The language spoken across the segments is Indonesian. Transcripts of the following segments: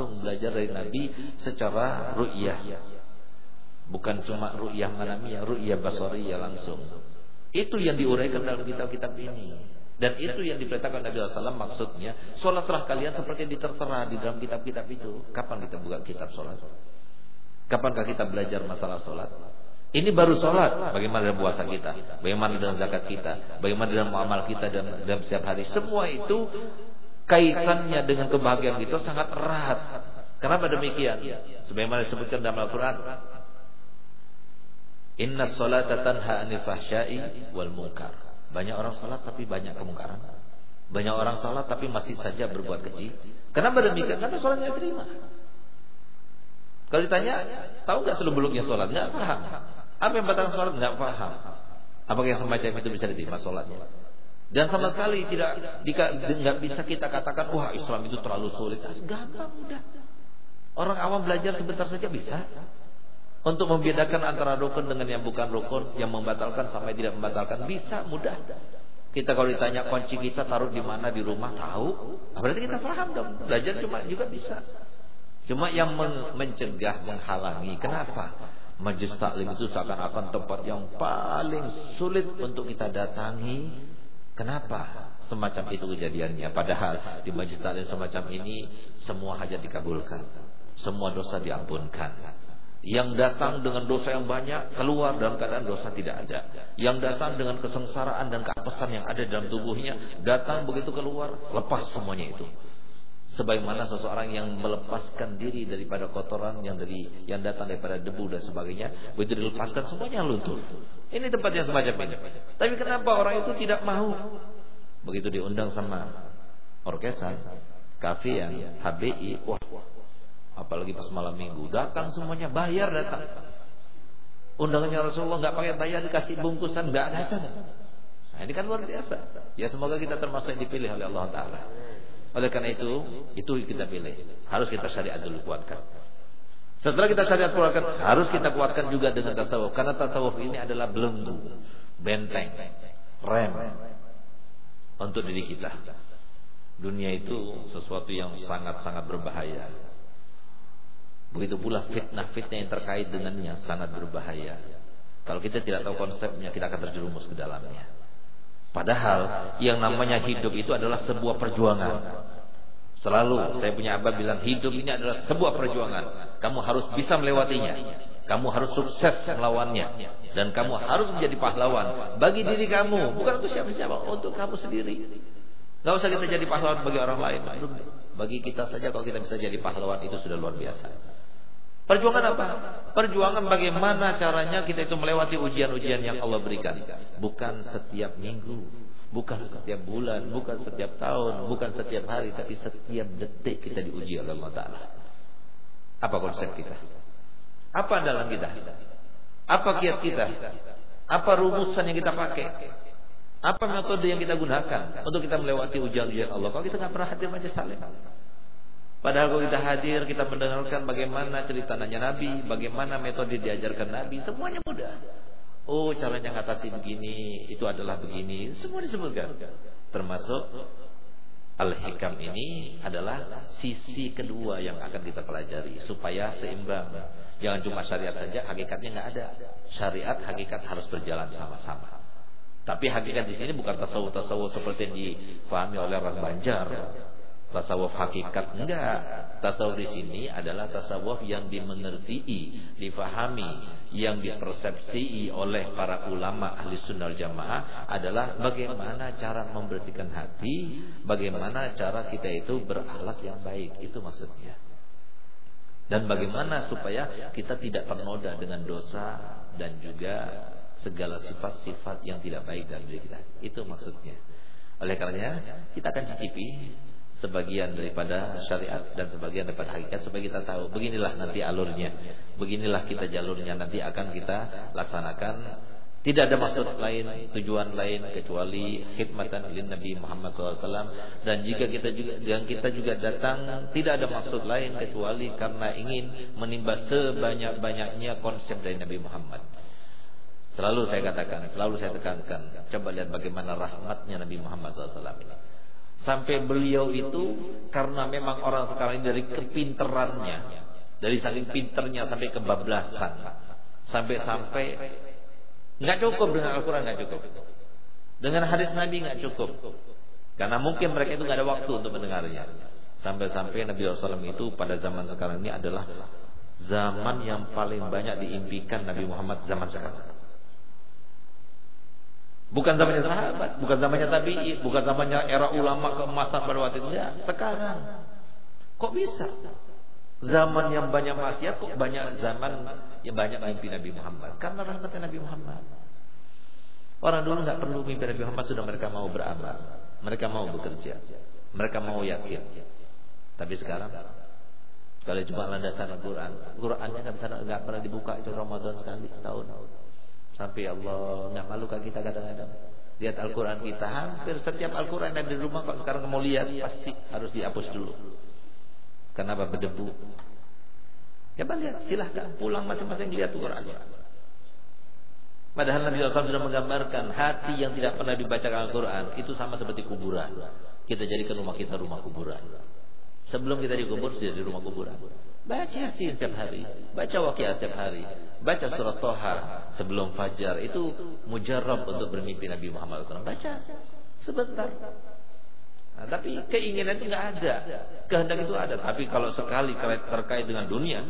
langsung belajar dari Nabi secara ru'yah. Bukan cuma ru'yah manamiyah, ru'yah basariyah langsung. Itu yang diuraikan dalam kitab-kitab ini. Dan itu yang diperintahkan Nabi SAW maksudnya. Sholatlah kalian seperti yang ditertera di dalam kitab-kitab itu. Kapan kita buka kitab sholat? Kapankah kita belajar masalah sholat? Ini baru sholat. Bagaimana dengan puasa kita? Bagaimana dengan zakat kita? Bagaimana dengan muamal kita dalam, dalam setiap hari? Semua itu kaitannya dengan kebahagiaan kita sangat erat. Kenapa demikian? Sebagaimana disebutkan dalam Al-Quran. Inna salata tanha anil fahsyai wal munkar. Banyak orang salat tapi banyak kemungkaran. Banyak orang salat tapi masih saja berbuat keji. Kenapa demikian? Karena salatnya terima. Kalau ditanya, tahu nggak seluk beluknya salat? Nggak paham. Apa yang batalkan salat? Nggak paham. Apakah yang semacam itu bisa diterima salatnya? Dan sama sekali tidak nggak bisa kita katakan wah Islam itu terlalu sulit. Gampang mudah. Orang awam belajar sebentar saja bisa. Untuk membedakan antara rukun dengan yang bukan rukun, yang membatalkan sampai tidak membatalkan bisa mudah. Kita kalau ditanya kunci kita taruh di mana di rumah tahu, nah, berarti kita paham dong. Belajar cuma juga bisa. Cuma yang men mencegah, menghalangi. Kenapa? Majlis taklim itu seakan-akan tempat yang paling sulit untuk kita datangi. Kenapa? Semacam itu kejadiannya. Padahal di majlis taklim semacam ini semua hajat dikabulkan. Semua dosa diampunkan. Yang datang dengan dosa yang banyak keluar dalam keadaan dosa tidak ada. Yang datang dengan kesengsaraan dan keapesan yang ada dalam tubuhnya datang begitu keluar lepas semuanya itu. Sebagaimana seseorang yang melepaskan diri daripada kotoran yang dari yang datang daripada debu dan sebagainya, begitu dilepaskan semuanya luntur. Ini tempat yang semacam ini. Tapi kenapa orang itu tidak mau? Begitu diundang sama orkesan, kafe yang HBI, wah apalagi pas malam minggu datang semuanya bayar datang undangannya Rasulullah nggak pakai bayar dikasih bungkusan nggak datang nah, ini kan luar biasa ya semoga kita termasuk yang dipilih oleh Allah Taala oleh karena itu itu kita pilih. Harus kita syariat dulu kuatkan. Setelah kita syariat kuatkan harus kita kuatkan juga dengan tasawuf. Karena tasawuf ini adalah belenggu benteng rem untuk diri kita. Dunia itu sesuatu yang sangat-sangat berbahaya. Begitu pula fitnah-fitnah yang terkait dengannya sangat berbahaya. Kalau kita tidak tahu konsepnya, kita akan terjerumus ke dalamnya. Padahal yang namanya hidup itu adalah sebuah perjuangan. Selalu saya punya abah bilang hidup ini adalah sebuah perjuangan. Kamu harus bisa melewatinya. Kamu harus sukses melawannya. Dan kamu harus menjadi pahlawan bagi diri kamu, bukan untuk siapa-siapa, untuk kamu sendiri. Gak usah kita jadi pahlawan bagi orang lain. Bagi kita saja kalau kita bisa jadi pahlawan itu sudah luar biasa. Perjuangan apa? Perjuangan bagaimana caranya kita itu melewati ujian-ujian yang Allah berikan. Bukan setiap minggu, bukan setiap bulan, bukan setiap tahun, bukan setiap hari, tapi setiap detik kita diuji oleh Allah Taala. Apa konsep kita? Apa dalam kita? Apa kiat kita? Apa rumusan yang kita pakai? Apa metode yang kita gunakan untuk kita melewati ujian-ujian Allah? Kalau kita nggak pernah hadir majelis salim, Padahal kalau kita hadir, kita mendengarkan bagaimana cerita nanya Nabi, bagaimana metode diajarkan Nabi, semuanya mudah. Oh, caranya ngatasi begini, itu adalah begini, semua disebutkan. Termasuk Al-Hikam ini adalah sisi kedua yang akan kita pelajari supaya seimbang. Jangan cuma syariat saja, hakikatnya nggak ada. Syariat hakikat harus berjalan sama-sama. Tapi hakikat di sini bukan tasawuf-tasawuf seperti yang dipahami oleh orang Banjar tasawuf hakikat enggak. Tasawuf di sini adalah tasawuf yang dimengerti difahami yang dipersepsi oleh para ulama ahli sunnah jamaah adalah bagaimana cara membersihkan hati bagaimana cara kita itu berakhlak yang baik. Itu maksudnya. Dan bagaimana supaya kita tidak ternoda dengan dosa dan juga segala sifat-sifat yang tidak baik dalam diri kita. Itu maksudnya. Oleh karenanya kita akan cicipi sebagian daripada syariat dan sebagian daripada hakikat supaya kita tahu. Beginilah nanti alurnya. Beginilah kita jalurnya. Nanti akan kita laksanakan. Tidak ada maksud lain tujuan lain kecuali khidmatan lin Nabi Muhammad SAW dan jika kita juga dan kita juga datang tidak ada maksud lain kecuali karena ingin menimba sebanyak-banyaknya konsep dari Nabi Muhammad. Selalu saya katakan, selalu saya tekankan, coba lihat bagaimana rahmatnya Nabi Muhammad SAW ini. Sampai beliau itu karena memang orang sekarang ini dari kepinterannya, dari saking pinternya sampai kebablasan, sampai-sampai nggak cukup dengan Al-Quran nggak cukup, dengan hadis Nabi nggak cukup, karena mungkin mereka itu nggak ada waktu untuk mendengarnya. Sampai-sampai Nabi SAW itu pada zaman sekarang ini adalah zaman yang paling banyak diimpikan Nabi Muhammad zaman sekarang. Bukan zamannya sahabat, bukan zamannya tabi'i, bukan zamannya era ulama keemasan pada waktu itu. Ya, sekarang. Kok bisa? Zaman yang banyak maksiat kok banyak zaman yang banyak mimpi Nabi Muhammad. Karena rahmatnya Nabi Muhammad. Orang dulu nggak perlu mimpi Nabi Muhammad sudah mereka mau beramal, mereka mau bekerja, mereka mau yakin. Tapi sekarang kalau cuma landasan Al-Quran, Qurannya nggak bisa nggak pernah dibuka itu Ramadan sekali tahun. Sampai Allah nggak malu kan kita kadang-kadang. Lihat Al-Quran kita hampir setiap Al-Quran yang di rumah kok sekarang mau lihat pasti harus dihapus dulu. Kenapa berdebu? Coba lihat, silahkan pulang masing-masing lihat Al-Quran. Padahal Nabi SAW sudah menggambarkan hati yang tidak pernah dibacakan Al-Quran itu sama seperti kuburan. Kita jadikan rumah kita rumah kuburan. Sebelum kita dikubur sudah di rumah kuburan. Baca Yasin setiap hari, baca Waqiah setiap hari, baca surat Toha sebelum fajar. Itu mujarab untuk bermimpi Nabi Muhammad SAW. Baca sebentar. Nah, tapi keinginan itu nggak ada, kehendak itu ada. Tapi kalau sekali terkait dengan dunia,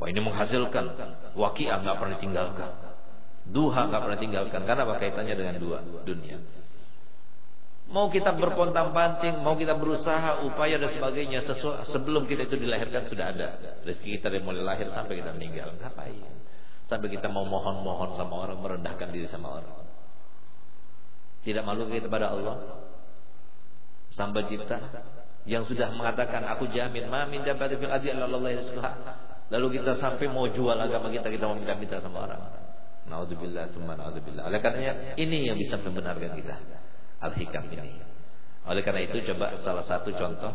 wah ini menghasilkan. Waqiah nggak pernah tinggalkan, duha nggak pernah tinggalkan. Karena apa kaitannya dengan dua dunia? Mau kita berpontang-panting, mau kita berusaha, upaya dan sebagainya sebelum kita itu dilahirkan sudah ada. Rezeki kita dari mulai lahir sampai kita meninggal. Ngapain? Sampai kita mau mohon-mohon sama orang, merendahkan diri sama orang. Tidak malu kita pada Allah. Sampai cipta yang sudah mengatakan aku jamin ma min dabbati ardi Lalu kita sampai mau jual agama kita, kita mau minta-minta sama orang. Naudzubillah, tsumma naudzubillah. Oleh karenanya ini yang bisa membenarkan kita al-hikam ini. Oleh karena itu coba salah satu contoh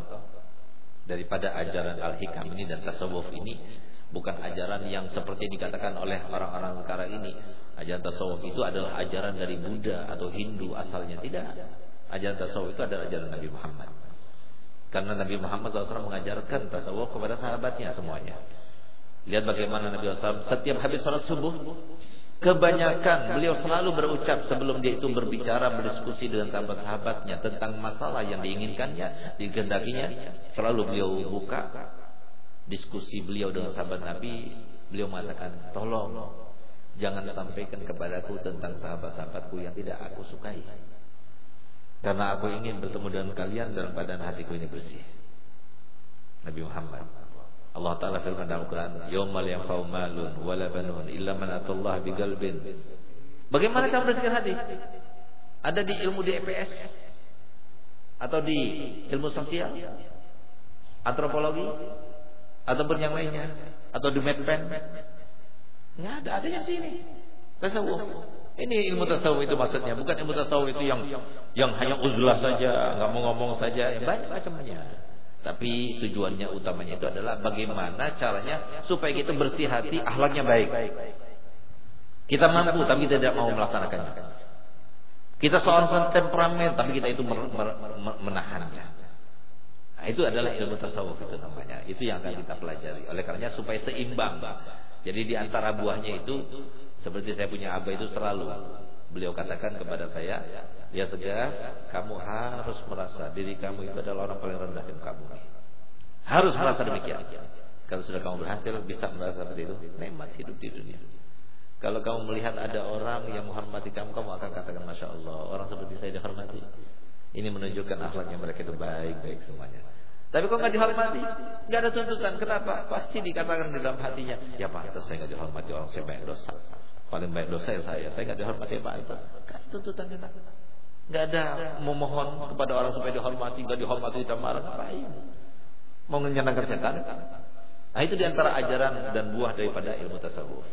daripada ajaran al-hikam ini dan tasawuf ini bukan ajaran yang seperti dikatakan oleh orang-orang sekarang ini. Ajaran tasawuf itu adalah ajaran dari Buddha atau Hindu asalnya tidak. Ajaran tasawuf itu adalah ajaran Nabi Muhammad. Karena Nabi Muhammad SAW mengajarkan tasawuf kepada sahabatnya semuanya. Lihat bagaimana Nabi SAW setiap habis sholat subuh Kebanyakan beliau selalu berucap sebelum dia itu berbicara berdiskusi dengan sahabat-sahabatnya tentang masalah yang diinginkannya, digendakinya, selalu beliau buka diskusi beliau dengan sahabat Nabi, beliau mengatakan, "Tolong jangan sampaikan kepadaku tentang sahabat-sahabatku yang tidak aku sukai." Karena aku ingin bertemu dengan kalian dalam badan hatiku ini bersih. Nabi Muhammad Allah Ta'ala firman dalam Al-Quran Yawmal yanfa'u malun wala banun Illa man biqalbin Bagaimana cara bersihkan hati? Ada di ilmu di EPS Atau di ilmu sosial Antropologi Ataupun yang lainnya. Atau di medpen Nggak ada, adanya sini. Tasawuf. Ini ilmu tasawuf itu maksudnya. Bukan ilmu tasawuf itu yang yang hanya uzlah saja nggak mau ngomong saja. Banyak macamnya tapi tujuannya utamanya itu adalah bagaimana caranya supaya kita bersih hati, akhlaknya baik. Kita mampu tapi kita tidak mau melaksanakannya. Kita seorang temperamen tapi kita itu menahannya. Nah, itu adalah ilmu tasawuf itu namanya. Itu yang akan kita pelajari. Oleh karenanya supaya seimbang. Jadi di antara buahnya itu seperti saya punya abah itu selalu beliau katakan kepada saya, Ya sudah, kamu harus merasa diri kamu itu adalah orang paling rendah di kamu. Harus merasa demikian. Kalau sudah kamu berhasil bisa merasa seperti itu, nikmat hidup di dunia. Kalau kamu melihat ada orang yang menghormati kamu, kamu akan katakan Masya Allah, orang seperti saya dihormati. Ini menunjukkan akhlaknya mereka itu baik-baik semuanya. Tapi kok nggak dihormati, nggak ada tuntutan. Kenapa? Pasti dikatakan di dalam hatinya, ya Pak, saya nggak dihormati orang saya banyak dosa. Paling banyak dosa ya saya, saya nggak dihormati Pak. Kan tuntutan kita. Nggak ada memohon kepada orang supaya dihormati, nggak dihormati kita marah ngapain? Mau menyenangkan setan? Nah itu di antara ajaran dan buah daripada ilmu tasawuf.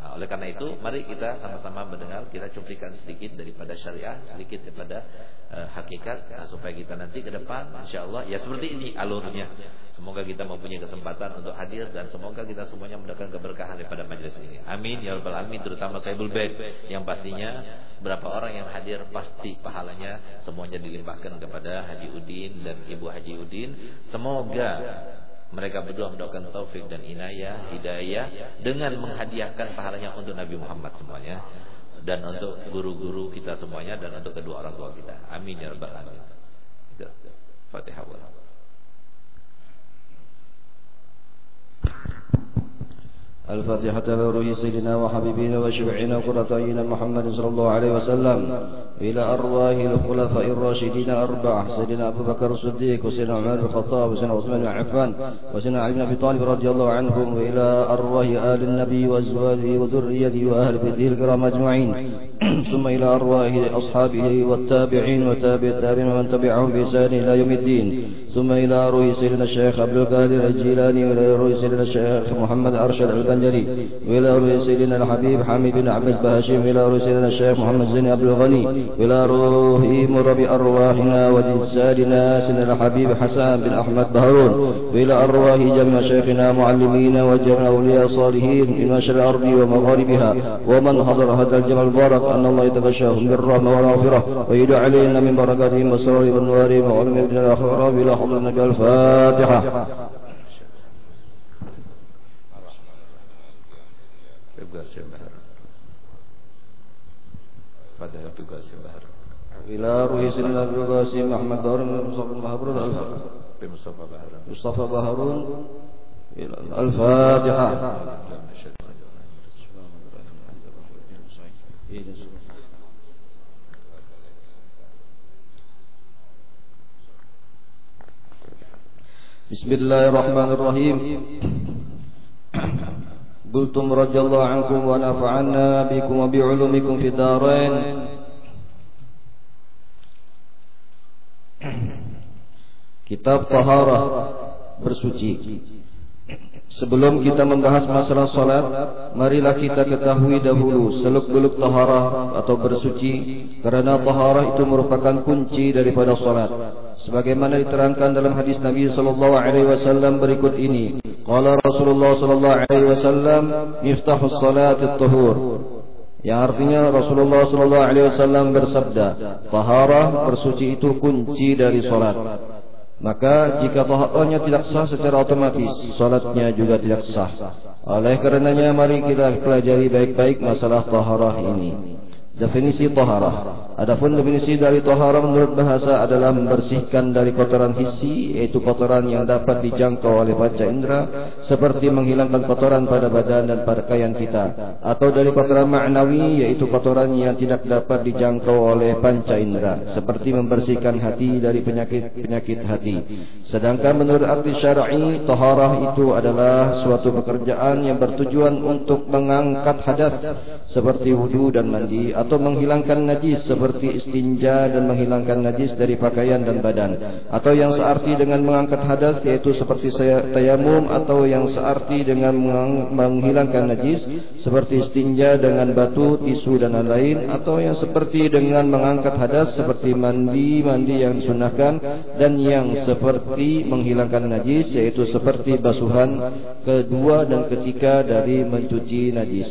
Nah, oleh karena itu, mari kita sama-sama mendengar, kita cuplikan sedikit daripada syariah, sedikit daripada uh, hakikat, nah, supaya kita nanti ke depan, insya Allah, ya seperti ini alurnya. Semoga kita mempunyai kesempatan untuk hadir dan semoga kita semuanya mendapatkan keberkahan daripada majelis ini. Amin ya rabbal alamin. Terutama saya Bek yang pastinya berapa orang yang hadir pasti pahalanya semuanya dilimpahkan kepada Haji Udin dan Ibu Haji Udin. Semoga mereka berdua mendoakan taufik dan inayah, hidayah dengan menghadiahkan pahalanya untuk Nabi Muhammad semuanya dan untuk guru-guru kita semuanya dan untuk kedua orang tua kita. Amin ya rabbal alamin. Fatihah. الفاتحة لروح سيدنا وحبيبنا وشفعنا وقرة محمد صلى الله عليه وسلم إلى أرواح الخلفاء الراشدين الأربعة سيدنا أبو بكر الصديق وسيدنا عمر بن الخطاب وسيدنا عثمان بن عفان وسيدنا علي بن أبي طالب رضي الله عنهم وإلى أرواح آل النبي وأزواجه وذريته وأهل بيته الكرام أجمعين. ثم إلى أرواح أصحابه والتابعين وتابع التابعين ومن تبعهم بإحسان إلى يوم الدين. ثم إلى روح سيدنا الشيخ عبد القادر الجيلاني وإلى روح سيدنا الشيخ محمد أرشد البنجري وإلى روح سيدنا الحبيب حامد بن عبد البهاشم وإلى روح سيدنا الشيخ محمد زين عبد الغني وإلى روح مر بأرواحنا وجسادنا سيدنا الحبيب حسان بن أحمد بهرون وإلى أرواح جميع شيخنا معلمين وجميع أولياء الصالحين من مشرق الأرض ومغاربها ومن حضر هذا الجمع المبارك أن الله يتغشاهم بالرحمة والمغفرة ويدعو علينا من بركاتهم والسرور والنوار فضلك الفاتحة. إلى روح سيدنا أبي القاسم أحمد بهرون مصطفى بهر مصطفى بهر مصطفى الفاتحة. Bismillahirrahmanirrahim. Qultum radhiyallahu ankum wa nafa'anna bikum wa bi'ulumikum fid darain. Kitab Taharah bersuci. Sebelum kita membahas masalah salat, marilah kita ketahui dahulu seluk-beluk taharah atau bersuci karena taharah itu merupakan kunci daripada salat. Sebagaimana diterangkan dalam hadis Nabi sallallahu alaihi wasallam berikut ini. Qala Rasulullah sallallahu alaihi wasallam, "Miftahus salat at-tahur." Yang artinya Rasulullah sallallahu alaihi wasallam bersabda, taharah bersuci itu kunci dari salat. Maka jika tahatnya tidak sah secara otomatis Salatnya juga tidak sah Oleh karenanya mari kita pelajari baik-baik masalah taharah ini Definisi taharah Adapun definisi dari taharah menurut bahasa adalah membersihkan dari kotoran hissi yaitu kotoran yang dapat dijangkau oleh panca indera seperti menghilangkan kotoran pada badan dan pakaian kita atau dari kotoran ma'nawi yaitu kotoran yang tidak dapat dijangkau oleh panca indera seperti membersihkan hati dari penyakit-penyakit hati. Sedangkan menurut arti syar'i taharah itu adalah suatu pekerjaan yang bertujuan untuk mengangkat hadas seperti wudu dan mandi atau menghilangkan najis seperti seperti istinja dan menghilangkan najis dari pakaian dan badan atau yang searti dengan mengangkat hadas yaitu seperti tayamum atau yang searti dengan menghilangkan najis seperti istinja dengan batu, tisu dan lain-lain atau yang seperti dengan mengangkat hadas seperti mandi, mandi yang disunahkan dan yang seperti menghilangkan najis yaitu seperti basuhan kedua dan ketiga dari mencuci najis.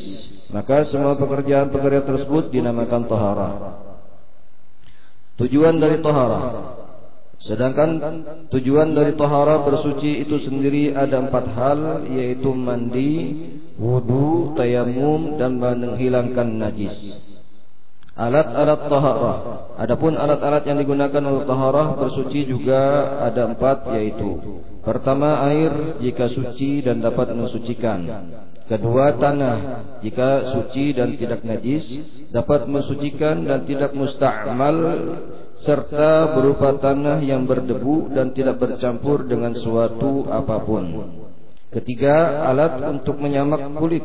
Maka semua pekerjaan-pekerjaan tersebut dinamakan taharah tujuan dari tahara. Sedangkan tujuan dari tahara bersuci itu sendiri ada empat hal yaitu mandi, wudu, tayamum dan menghilangkan najis. Alat-alat tahara. Adapun alat-alat yang digunakan untuk tahara bersuci juga ada empat yaitu pertama air jika suci dan dapat mensucikan. Kedua tanah jika suci dan tidak najis dapat mensucikan dan tidak musta'mal serta berupa tanah yang berdebu dan tidak bercampur dengan suatu apa pun. Ketiga, alat untuk menyamak kulit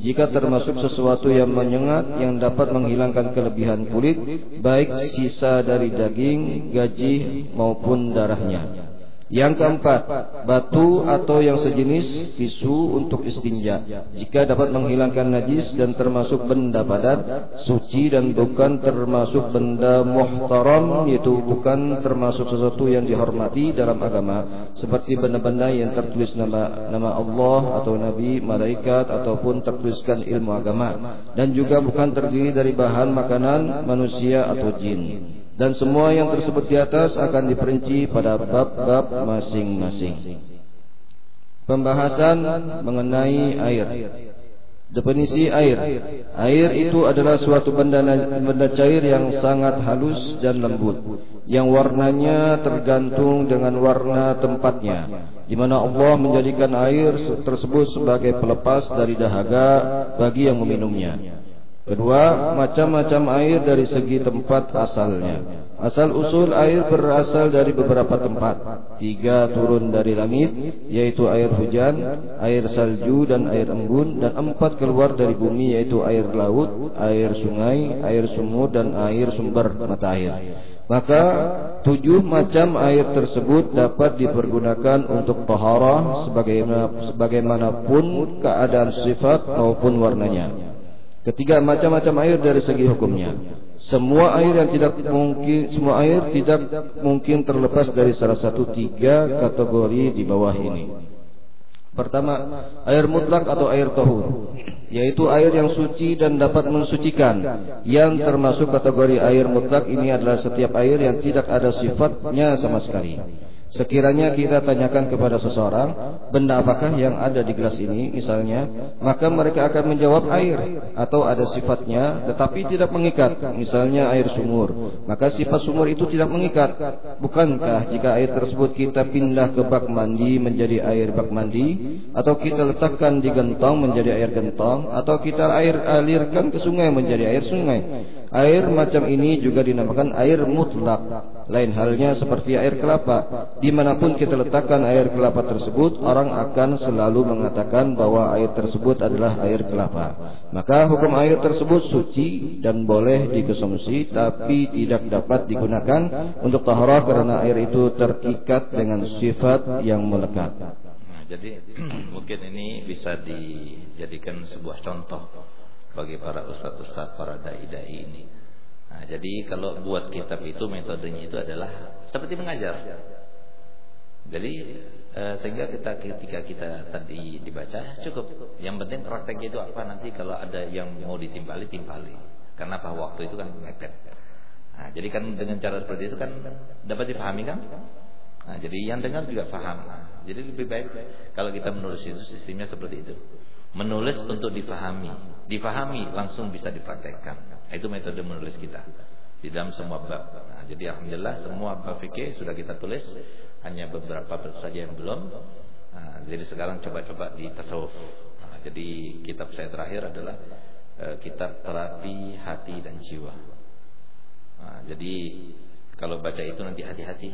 jika termasuk sesuatu yang menyengat yang dapat menghilangkan kelebihan kulit baik sisa dari daging, gaji maupun darahnya. Yang keempat, batu atau yang sejenis tisu untuk istinja. Jika dapat menghilangkan najis dan termasuk benda padat, suci dan bukan termasuk benda muhtaram, yaitu bukan termasuk sesuatu yang dihormati dalam agama, seperti benda-benda yang tertulis nama nama Allah atau Nabi, malaikat ataupun tertuliskan ilmu agama, dan juga bukan terdiri dari bahan makanan manusia atau jin dan semua yang tersebut di atas akan diperinci pada bab-bab masing-masing. Pembahasan mengenai air. Definisi air. Air itu adalah suatu benda benda cair yang sangat halus dan lembut yang warnanya tergantung dengan warna tempatnya. Di mana Allah menjadikan air tersebut sebagai pelepas dari dahaga bagi yang meminumnya. Kedua, macam-macam air dari segi tempat asalnya. Asal usul air berasal dari beberapa tempat. Tiga turun dari langit, yaitu air hujan, air salju dan air embun. Dan empat keluar dari bumi, yaitu air laut, air sungai, air sumur dan air sumber mata air. Maka tujuh macam air tersebut dapat dipergunakan untuk taharah sebagaimanapun keadaan sifat maupun warnanya. Ketiga macam-macam air dari segi hukumnya. Semua air yang tidak mungkin semua air tidak mungkin terlepas dari salah satu tiga kategori di bawah ini. Pertama, air mutlak atau air tahur, yaitu air yang suci dan dapat mensucikan. Yang termasuk kategori air mutlak ini adalah setiap air yang tidak ada sifatnya sama sekali. Sekiranya kita tanyakan kepada seseorang, benda apakah yang ada di gelas ini misalnya, maka mereka akan menjawab air atau ada sifatnya tetapi tidak mengikat, misalnya air sumur. Maka sifat sumur itu tidak mengikat. Bukankah jika air tersebut kita pindah ke bak mandi menjadi air bak mandi atau kita letakkan di gentong menjadi air gentong atau kita air alirkan ke sungai menjadi air sungai? Air macam ini juga dinamakan air mutlak. Lain halnya seperti air kelapa. Di mana pun kita letakkan air kelapa tersebut, orang akan selalu mengatakan bahwa air tersebut adalah air kelapa. Maka hukum air tersebut suci dan boleh dikonsumsi, tapi tidak dapat digunakan untuk taharah karena air itu terikat dengan sifat yang melekat. Nah, jadi mungkin ini bisa dijadikan sebuah contoh bagi para ustadz-ustadz, para dai-dai ini. Nah, jadi kalau buat kitab itu metodenya itu adalah seperti mengajar. Jadi eh, sehingga kita ketika kita tadi dibaca cukup. Yang penting prakteknya itu apa nanti kalau ada yang mau ditimpali timpali. Karena apa waktu itu kan mepet. Nah, jadi kan dengan cara seperti itu kan dapat dipahami kan? Nah, jadi yang dengar juga paham. Nah, jadi lebih baik kalau kita menulis itu sistemnya seperti itu. Menulis untuk difahami, difahami langsung bisa dipraktekkan. Itu metode menulis kita di dalam semua bab. Nah, jadi alhamdulillah semua bab fikih sudah kita tulis, hanya beberapa saja yang belum. Nah, jadi sekarang coba-coba di tasawuf. Nah, jadi kitab saya terakhir adalah uh, kitab terapi hati dan jiwa. Nah, jadi kalau baca itu nanti hati-hati,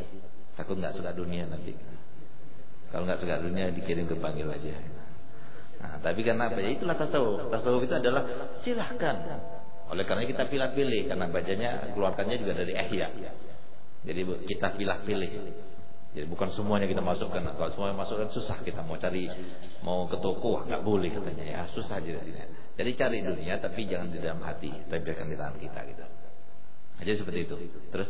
takut nggak suka dunia nanti. Kalau nggak suka dunia dikirim ke panggil aja. Nah, tapi apa? ya itulah tasawuf. Tasawuf itu adalah silahkan. Oleh karena kita pilih-pilih karena bacanya keluarkannya juga dari ihya. Jadi kita pilih-pilih. Jadi bukan semuanya kita masukkan. Kalau semuanya masukkan susah kita mau cari mau ke toko nggak boleh katanya ya susah jadi Jadi cari dunia tapi jangan di dalam hati, tapi biarkan di tangan kita gitu. Aja seperti itu. Terus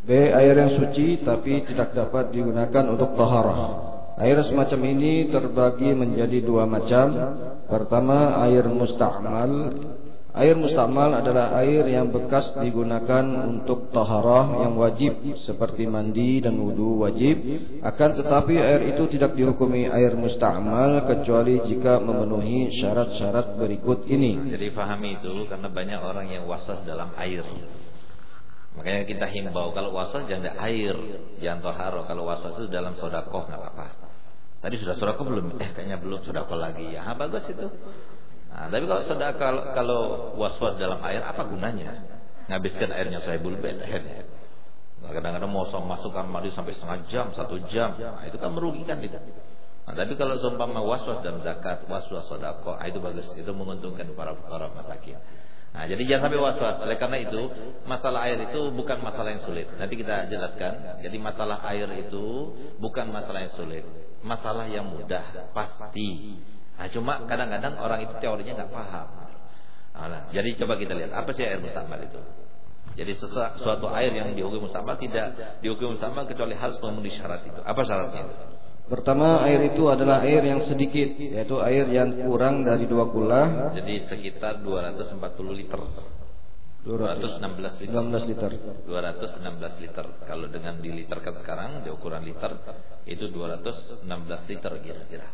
B. Air yang suci tapi tidak dapat digunakan untuk taharah. Air semacam ini terbagi menjadi dua macam. Pertama, air musta'mal. Air musta'mal adalah air yang bekas digunakan untuk taharah yang wajib seperti mandi dan wudu wajib. Akan tetapi air itu tidak dihukumi air musta'mal kecuali jika memenuhi syarat-syarat berikut ini. Jadi pahami itu karena banyak orang yang wasas dalam air. Makanya kita himbau kalau wasas jangan air, jangan taharah. Kalau wasas itu dalam sodakoh nggak apa-apa. Tadi sudah sodako belum? Eh kayaknya belum sodako lagi ya. Ha, bagus itu. Nah, tapi kalau sodako kalau, kalau was-was dalam air apa gunanya? Ngabiskan airnya saya bulbet akhirnya. Nah, kadang-kadang mau masukkan mandi sampai setengah jam, satu jam. Nah, itu kan merugikan kita. Nah, tapi kalau seumpama was-was dalam zakat, was-was sodako, nah, itu bagus. Itu menguntungkan para para masakin. Nah, jadi jangan sampai was-was. Oleh karena itu, masalah air itu bukan masalah yang sulit. Nanti kita jelaskan. Jadi masalah air itu bukan masalah yang sulit. Masalah yang mudah, pasti. Nah, cuma kadang-kadang orang itu teorinya nggak paham. Nah, jadi coba kita lihat apa sih air mustakmal itu. Jadi suatu air yang dihukum mustakmal tidak dihukum mustakmal kecuali harus memenuhi syarat itu. Apa syaratnya? Pertama air itu adalah air yang sedikit yaitu air yang kurang dari dua kula. Jadi sekitar 240 liter. 216 liter. 16 liter. 216 liter. Kalau dengan diliterkan sekarang di ukuran liter itu 216 liter kira-kira.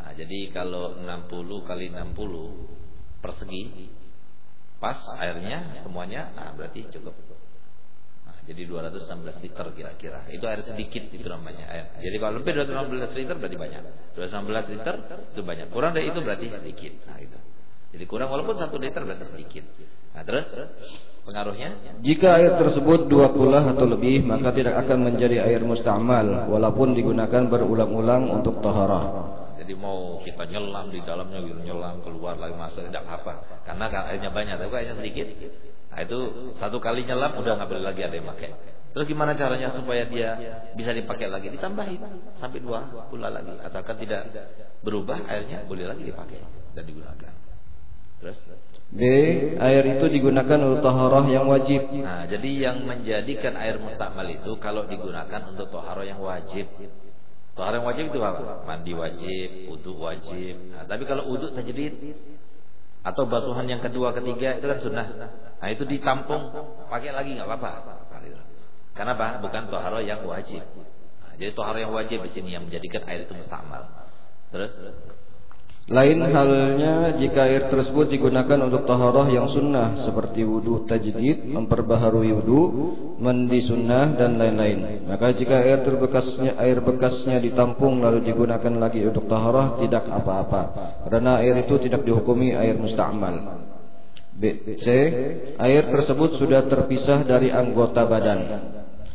Nah, jadi kalau 60 kali 60 persegi pas airnya semuanya nah berarti cukup jadi 216 liter kira-kira. Itu air sedikit itu namanya air. Jadi kalau lebih 216 liter berarti banyak. 216 liter itu banyak. Kurang dari itu berarti sedikit. Nah itu. Jadi kurang walaupun satu liter berarti sedikit. Nah terus pengaruhnya? Jika air tersebut dua kulah atau lebih maka tidak akan menjadi air mustamal walaupun digunakan berulang-ulang untuk taharah. Jadi mau kita nyelam di dalamnya nyelam keluar lagi masuk tidak apa karena airnya banyak tapi airnya sedikit Nah itu satu kali nyelam udah nggak boleh lagi ada yang pakai. Terus gimana caranya supaya dia bisa dipakai lagi? Ditambahin sampai dua pula lagi. Asalkan tidak berubah airnya boleh lagi dipakai dan digunakan. Terus B. Air itu digunakan untuk taharah yang wajib. Nah, jadi yang menjadikan air mustakmal itu kalau digunakan untuk taharah yang wajib. Taharah yang wajib itu apa? Mandi wajib, wudhu wajib. Nah, tapi kalau wudhu tajdid atau basuhan yang kedua ketiga itu kan sunnah nah itu ditampung pakai lagi nggak apa-apa karena apa bukan toharo yang wajib nah, jadi toharo yang wajib di sini yang menjadikan air itu mustamal terus lain halnya jika air tersebut digunakan untuk taharah yang sunnah seperti wudhu tajdid, memperbaharui wudhu, mandi sunnah dan lain-lain. Maka jika air terbekasnya air bekasnya ditampung lalu digunakan lagi untuk taharah tidak apa-apa. Karena air itu tidak dihukumi air musta'mal. B. C. Air tersebut sudah terpisah dari anggota badan.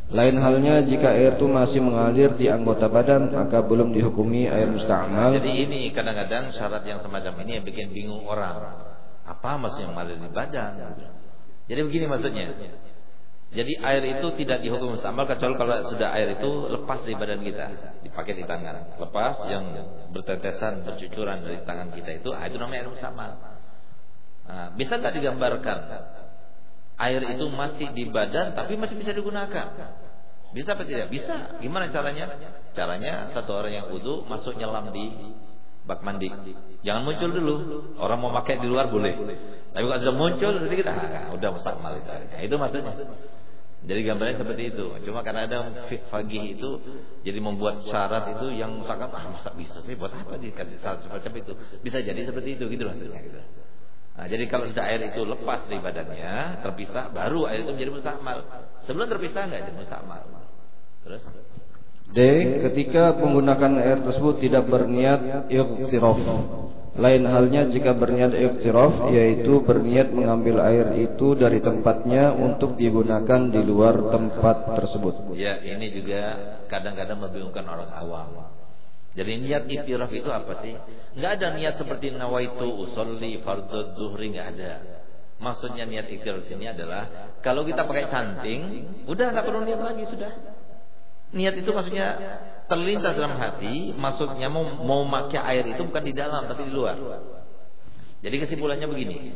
Lain halnya jika air itu masih mengalir di anggota badan maka belum dihukumi air musta'mal. Jadi ini kadang-kadang syarat yang semacam ini yang bikin bingung orang. Apa maksudnya mengalir di badan? Jadi begini maksudnya. Jadi air itu tidak dihukum musta'mal kecuali kalau sudah air itu lepas dari badan kita, dipakai di tangan. Lepas yang bertetesan, bercucuran dari tangan kita itu, itu namanya air musta'mal. Nah, bisa nggak digambarkan air itu masih di badan tapi masih bisa digunakan. Bisa apa tidak? Bisa. Gimana caranya? Caranya satu orang yang wudhu masuk nyelam di bak mandi. Jangan muncul dulu. Orang mau pakai di luar boleh. Tapi kalau sudah muncul sedikit, ah, udah mustakmal itu. Nah, itu maksudnya. Jadi gambarnya seperti itu. Cuma karena ada fagih itu jadi membuat syarat itu yang misalkan ah bisa sih buat apa dikasih syarat seperti itu. Bisa jadi seperti itu gitu maksudnya gitu. Nah, jadi kalau sudah air itu lepas dari badannya, terpisah, baru air itu menjadi mustakmal. Sebelum terpisah enggak jadi mustakmal. Terus D. Ketika menggunakan air tersebut tidak berniat iqtiraf. Lain halnya jika berniat iqtiraf yaitu berniat mengambil air itu dari tempatnya untuk digunakan di luar tempat tersebut. Ya, ini juga kadang-kadang membingungkan orang awam. Jadi niat itiraf itu apa sih? Enggak ada niat seperti nawaitu usolli fardhu zuhri enggak ada. Maksudnya niat itiraf sini adalah kalau kita pakai canting, udah enggak perlu niat lagi sudah. Niat itu maksudnya terlintas dalam hati, maksudnya mau mau pakai air itu bukan di dalam tapi di luar. Jadi kesimpulannya begini.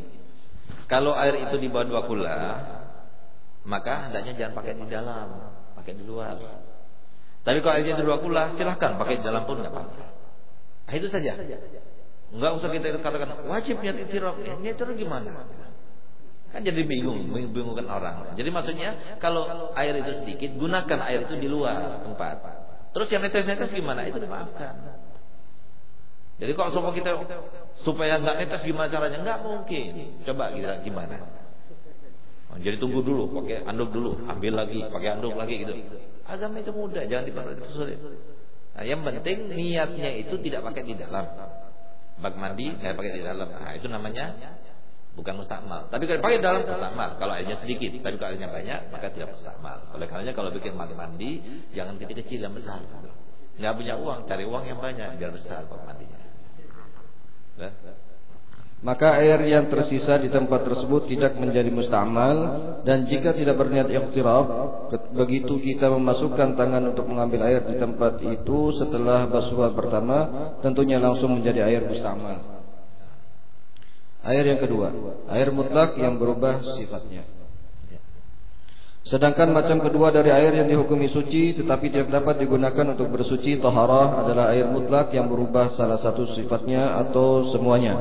Kalau air itu di bawah dua kula, maka hendaknya jangan pakai di dalam, pakai di luar. Tapi kalau airnya dua kula, silahkan pakai di dalam pun nggak apa-apa. Nah, itu saja. Enggak usah kita katakan wajib niat itiraf. Niat itiraf gimana? Kan jadi bingung, membingungkan orang. Jadi maksudnya kalau air itu sedikit, gunakan air itu di luar tempat. Terus yang netes-netes gimana? Itu dimaafkan. Jadi kalau semua kita supaya nggak netes gimana caranya? Nggak mungkin. Coba kita gimana? Jadi tunggu dulu, pakai anduk dulu, ambil lagi, pakai anduk lagi gitu. Agama itu mudah, jangan dipersulit. sulit. Nah, yang penting niatnya itu tidak pakai di dalam. Bak mandi tidak pakai di dalam. Nah, itu namanya bukan mustakmal. Tapi kalau pakai dalam mustakmal. Kalau airnya sedikit, tapi kalau airnya banyak maka tidak mustakmal. Oleh karenanya kalau bikin mandi mandi jangan kecil-kecil yang besar. Nggak punya uang, cari uang yang banyak biar besar bak mandinya. Maka air yang tersisa di tempat tersebut tidak menjadi mustamal dan jika tidak berniat ikhtiraf begitu kita memasukkan tangan untuk mengambil air di tempat itu setelah basuhan pertama tentunya langsung menjadi air mustamal. Air yang kedua air mutlak yang berubah sifatnya. Sedangkan macam kedua dari air yang dihukumi suci tetapi tidak dapat digunakan untuk bersuci taharah adalah air mutlak yang berubah salah satu sifatnya atau semuanya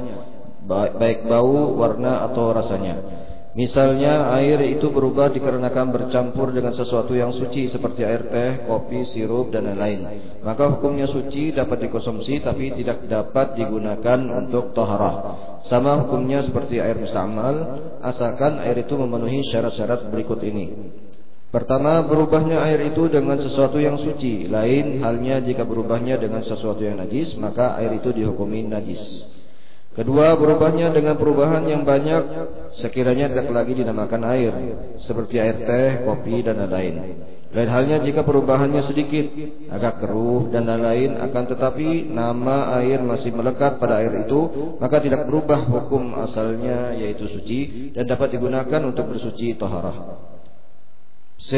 baik bau, warna atau rasanya. Misalnya air itu berubah dikarenakan bercampur dengan sesuatu yang suci seperti air teh, kopi, sirup dan lain-lain. Maka hukumnya suci dapat dikonsumsi tapi tidak dapat digunakan untuk toharah. Sama hukumnya seperti air mustamal asalkan air itu memenuhi syarat-syarat berikut ini. Pertama, berubahnya air itu dengan sesuatu yang suci. Lain halnya jika berubahnya dengan sesuatu yang najis, maka air itu dihukumi najis. Kedua, berubahnya dengan perubahan yang banyak sekiranya tidak lagi dinamakan air, seperti air teh, kopi, dan lain-lain. Lain halnya jika perubahannya sedikit, agak keruh dan lain-lain, akan tetapi nama air masih melekat pada air itu, maka tidak berubah hukum asalnya yaitu suci dan dapat digunakan untuk bersuci toharah. C.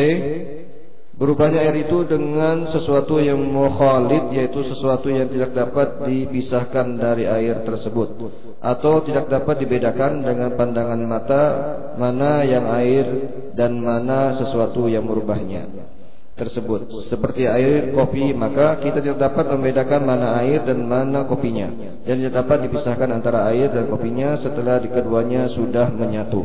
Berubahnya air itu dengan sesuatu yang mukhalid yaitu sesuatu yang tidak dapat dipisahkan dari air tersebut. Atau tidak dapat dibedakan dengan pandangan mata mana yang air dan mana sesuatu yang merubahnya tersebut. Seperti air kopi maka kita tidak dapat membedakan mana air dan mana kopinya. Dan tidak dapat dipisahkan antara air dan kopinya setelah keduanya sudah menyatu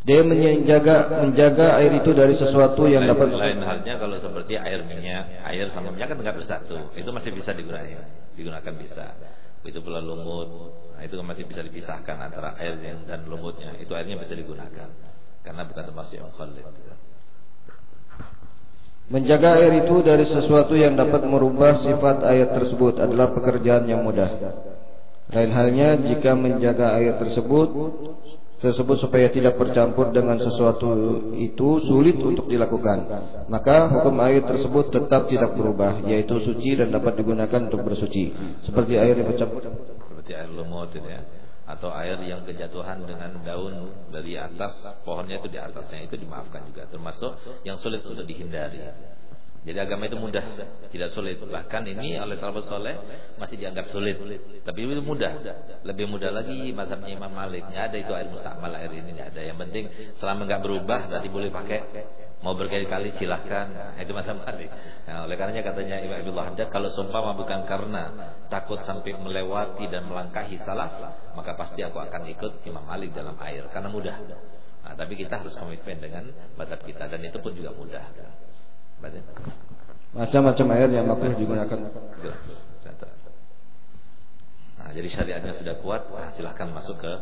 dia menjaga menjaga air itu dari sesuatu yang lain, dapat lain halnya kalau seperti air minyak, air sama minyak kan enggak bersatu. Itu masih bisa digunakan, digunakan bisa. Itu pula lumut. Nah, itu masih bisa dipisahkan antara air dan lumutnya. Itu airnya bisa digunakan. Karena bukan termasuk yang khalid. Menjaga air itu dari sesuatu yang dapat merubah sifat air tersebut adalah pekerjaan yang mudah. Lain halnya jika menjaga air tersebut tersebut supaya tidak bercampur dengan sesuatu itu sulit untuk dilakukan. Maka hukum air tersebut tetap tidak berubah, yaitu suci dan dapat digunakan untuk bersuci. Seperti air yang bercampur seperti air lumut ya atau air yang kejatuhan dengan daun dari atas pohonnya itu di atasnya itu dimaafkan juga termasuk yang sulit untuk dihindari. Jadi agama itu mudah, tidak sulit. Bahkan ini oleh sahabat soleh masih dianggap sulit. Tapi itu mudah. Lebih mudah lagi mazhabnya Imam Malik. Nggak ada itu air mustamal air ini nggak ada. Yang penting selama nggak berubah berarti boleh pakai. Mau berkali-kali silahkan. Nah, itu mazhab Malik. Nah, oleh karenanya katanya Imam Abdullah Haddad kalau sumpah bukan karena takut sampai melewati dan melangkahi salaf, maka pasti aku akan ikut Imam Malik dalam air karena mudah. Nah, tapi kita harus komitmen dengan batas kita dan itu pun juga mudah. Macam-macam air yang makruh digunakan. Nah, jadi syariatnya sudah kuat, nah, silahkan masuk ke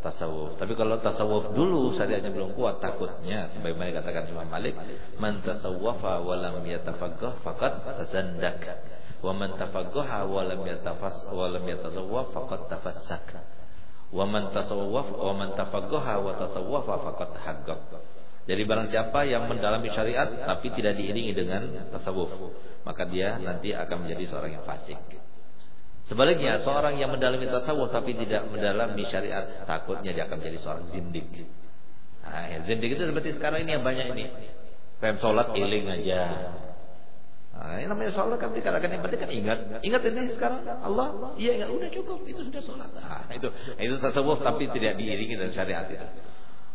tasawuf. Tapi kalau tasawuf dulu syariatnya belum kuat, takutnya sebagaimana katakan Imam Malik, man tasawwafa wa lam yatafaqqah faqad tazandak. Wa man tafaqaha wa lam yatafas wa lam yatasawwaf faqad tafassak. Wa man tasawwaf wa man tafaqaha wa tasawwafa faqad tahaqqaq. Jadi barang siapa yang mendalami syariat tapi tidak diiringi dengan tasawuf, maka dia nanti akan menjadi seorang yang fasik. Sebaliknya, seorang yang mendalami tasawuf tapi tidak mendalami syariat, takutnya dia akan menjadi seorang zindik. Nah, ya, zindik itu seperti sekarang ini yang banyak ini. Pem sholat iling aja. Nah, ini namanya sholat kan dikatakan yang penting kan ingat. Ingat ini sekarang Allah, iya ingat udah cukup itu sudah sholat. Nah, itu itu tasawuf tapi tidak diiringi dengan syariat itu.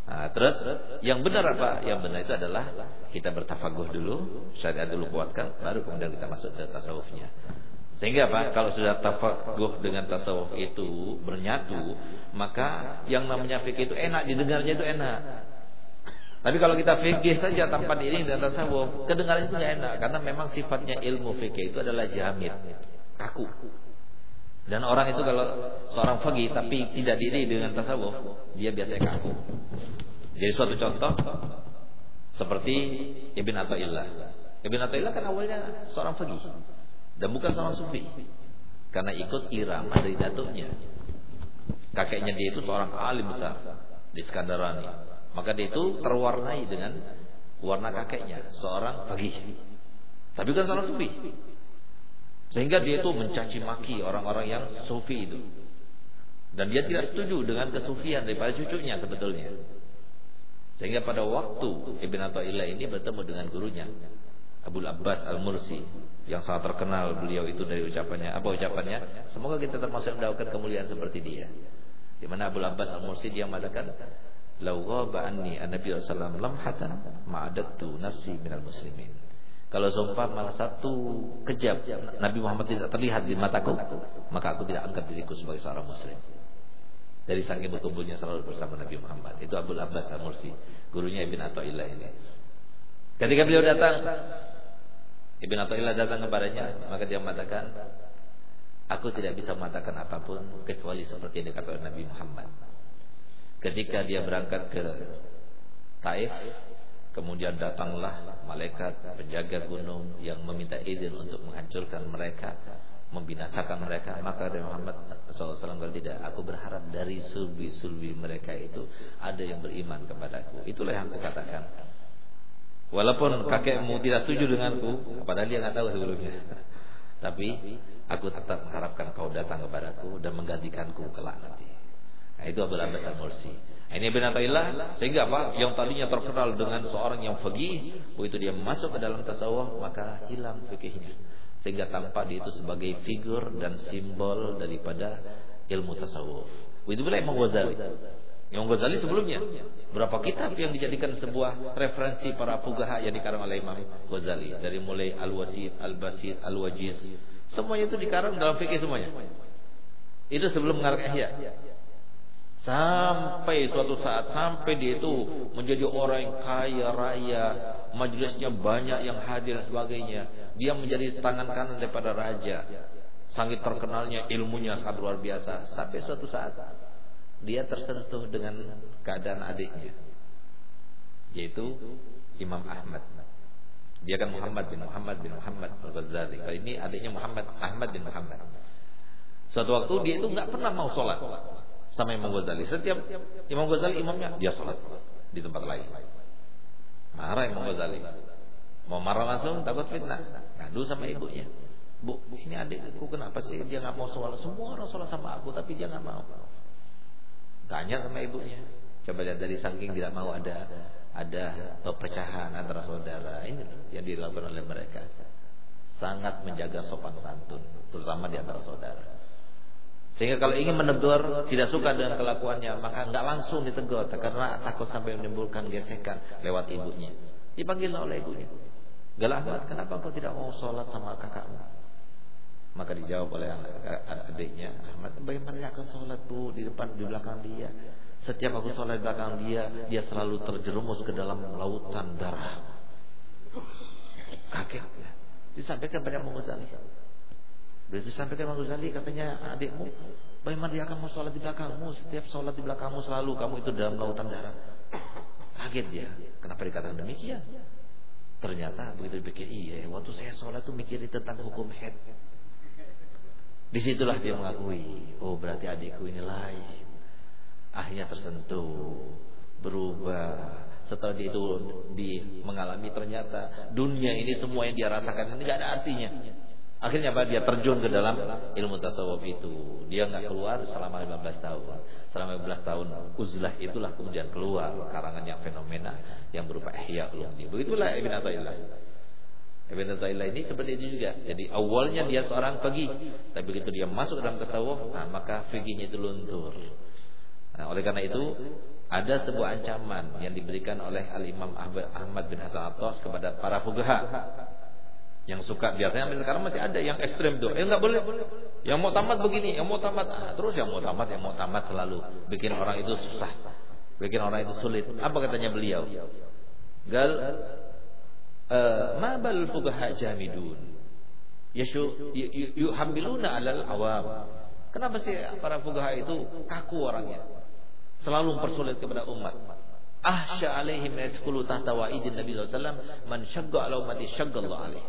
Nah, terus yang benar apa? Yang benar itu adalah kita bertafaguh dulu, syariat dulu kuatkan, baru kemudian kita masuk ke tasawufnya. Sehingga apa? Kalau sudah tafaguh dengan tasawuf itu bernyatu, maka yang namanya fikih itu enak didengarnya itu enak. Tapi kalau kita fikih saja tanpa diri dan tasawuf, kedengarannya itu enak karena memang sifatnya ilmu fikih itu adalah jamid, kaku. Dan orang itu kalau seorang fakih tapi tidak diri dengan tasawuf, dia biasanya kaku. Jadi suatu contoh seperti Ibn Athaillah. Ibn Athaillah kan awalnya seorang fakih dan bukan seorang sufi. Karena ikut irama dari datuknya. Kakeknya dia itu seorang alim besar di Skandarani. Maka dia itu terwarnai dengan warna kakeknya, seorang fakih. Tapi bukan seorang sufi. Sehingga dia itu mencaci maki orang-orang yang sufi itu. Dan dia tidak setuju dengan kesufian daripada cucunya sebetulnya. Sehingga pada waktu Ibn Atta'illah ini bertemu dengan gurunya Abu Abbas Al-Mursi yang sangat terkenal beliau itu dari ucapannya. Apa ucapannya? Semoga kita termasuk mendapatkan kemuliaan seperti dia. Di mana Abu Abbas Al-Mursi dia mengatakan, "Lau ghaba anni an-nabi sallallahu lamhatan ma'adattu nafsi minal muslimin." Kalau malah satu kejap Nabi Muhammad tidak terlihat di mataku, maka aku tidak angkat diriku sebagai seorang muslim. Dari saking berkumpulnya selalu bersama Nabi Muhammad. Itu Abu Abbas Al-Mursi, gurunya Ibn Atta'illah ini. Ketika beliau datang, Ibn Atta'illah datang kepadanya, maka dia mengatakan, Aku tidak bisa mengatakan apa pun kecuali seperti yang dikatakan Nabi Muhammad. Ketika dia berangkat ke Taif, kemudian datanglah malaikat penjaga gunung yang meminta izin untuk menghancurkan mereka, membinasakan mereka. Maka Nabi Muhammad SAW kalau tidak, aku berharap dari sulbi-sulbi mereka itu ada yang beriman kepadaku. Itulah yang aku katakan. Walaupun kakekmu tidak setuju denganku, padahal dia nggak tahu sebelumnya. Tapi aku tetap mengharapkan kau datang kepadaku dan menggantikanku kelak nanti. Nah, itu Abu Abbas al-Mursi. Nah, ini benar Atailah sehingga apa? Yang tadinya terkenal dengan seorang yang fagih, begitu dia masuk ke dalam tasawuf maka hilang fikihnya. Sehingga tampak dia itu sebagai figur dan simbol daripada ilmu tasawuf. Begitu pula Imam Ghazali. Imam Ghazali sebelumnya berapa kitab yang dijadikan sebuah referensi para fugaha yang dikarang oleh Imam Ghazali dari mulai Al-Wasid, Al-Basid, Al-Wajiz semuanya itu dikarang dalam fikih semuanya. Itu sebelum mengarang Ihya. Sampai suatu saat sampai dia itu menjadi orang yang kaya raya, majelisnya banyak yang hadir dan sebagainya. Dia menjadi tangan kanan daripada raja. Sangat terkenalnya ilmunya sangat luar biasa. Sampai suatu saat dia tersentuh dengan keadaan adiknya yaitu Imam Ahmad dia kan Muhammad bin Muhammad bin Muhammad Al-Ghazali ini adiknya Muhammad Ahmad bin Muhammad suatu waktu dia itu nggak pernah mau sholat sama Imam Ghazali setiap Imam Ghazali imamnya dia sholat di tempat lain marah Imam Ghazali mau marah langsung takut fitnah ngadu sama ibunya Bu, ini adikku kenapa sih dia nggak mau sholat? Semua orang sholat sama aku, tapi dia nggak mau. Tanya sama ibunya. Coba lihat dari saking tidak mau ada ada perpecahan antara saudara. Ini yang dilakukan oleh mereka. Sangat menjaga sopan santun, terutama di antara saudara. Sehingga kalau ingin menegur tidak suka dengan kelakuannya, maka nggak langsung ditegur karena takut sampai menimbulkan gesekan lewat ibunya. Dipanggil oleh ibunya. Galah Ahmad, kenapa kau tidak mau sholat sama kakakmu? Maka dijawab oleh adiknya Ahmad, bagaimana akan sholat bu di depan di belakang dia? Setiap aku sholat di belakang dia, dia selalu terjerumus ke dalam lautan darah. Kaget. Disampaikan pada Imam Bila disampaikan Imam Ghazali, katanya adikmu, bagaimana dia akan mau sholat di belakangmu? Setiap sholat di belakangmu selalu kamu itu dalam lautan darah. Kaget dia. Kenapa dikatakan demikian? Ternyata begitu dipikir, iya, waktu saya sholat tuh mikirin tentang hukum head. Di situlah dia mengakui, oh berarti adikku ini lain. Akhirnya tersentuh, berubah. Setelah itu di mengalami ternyata dunia ini semua yang dia rasakan ini tidak ada artinya. Akhirnya apa? Dia terjun ke dalam ilmu tasawuf itu. Dia nggak keluar selama 15 tahun. Selama 15 tahun uzlah itulah kemudian keluar karangan yang fenomena yang berupa ihya ulumuddin. Begitulah Ibn Athaillah. Ibn Ta'ilah ini seperti itu juga. Jadi awalnya dia seorang pergi, tapi begitu dia masuk dalam tasawuf, nah, maka fikihnya itu luntur. Nah, oleh karena itu ada sebuah ancaman yang diberikan oleh Al Imam Ahmad bin Hasan Atos kepada para fugaha yang suka biasanya sampai sekarang masih ada yang ekstrem tuh. Eh enggak boleh. Yang mau tamat begini, yang mau tamat ah, terus yang mau tamat, yang mau tamat selalu bikin orang itu susah. Bikin orang itu sulit. Apa katanya beliau? Gal Eh, ma bal fuqaha jamidun yashu yuhamiluna alal awam kenapa sih para fuqaha itu kaku orangnya selalu mempersulit kepada umat ahsya alaihim yadkhulu tahta wa'idin nabi sallallahu alaihi wasallam man syagga ala ummati syaggallahu alaihi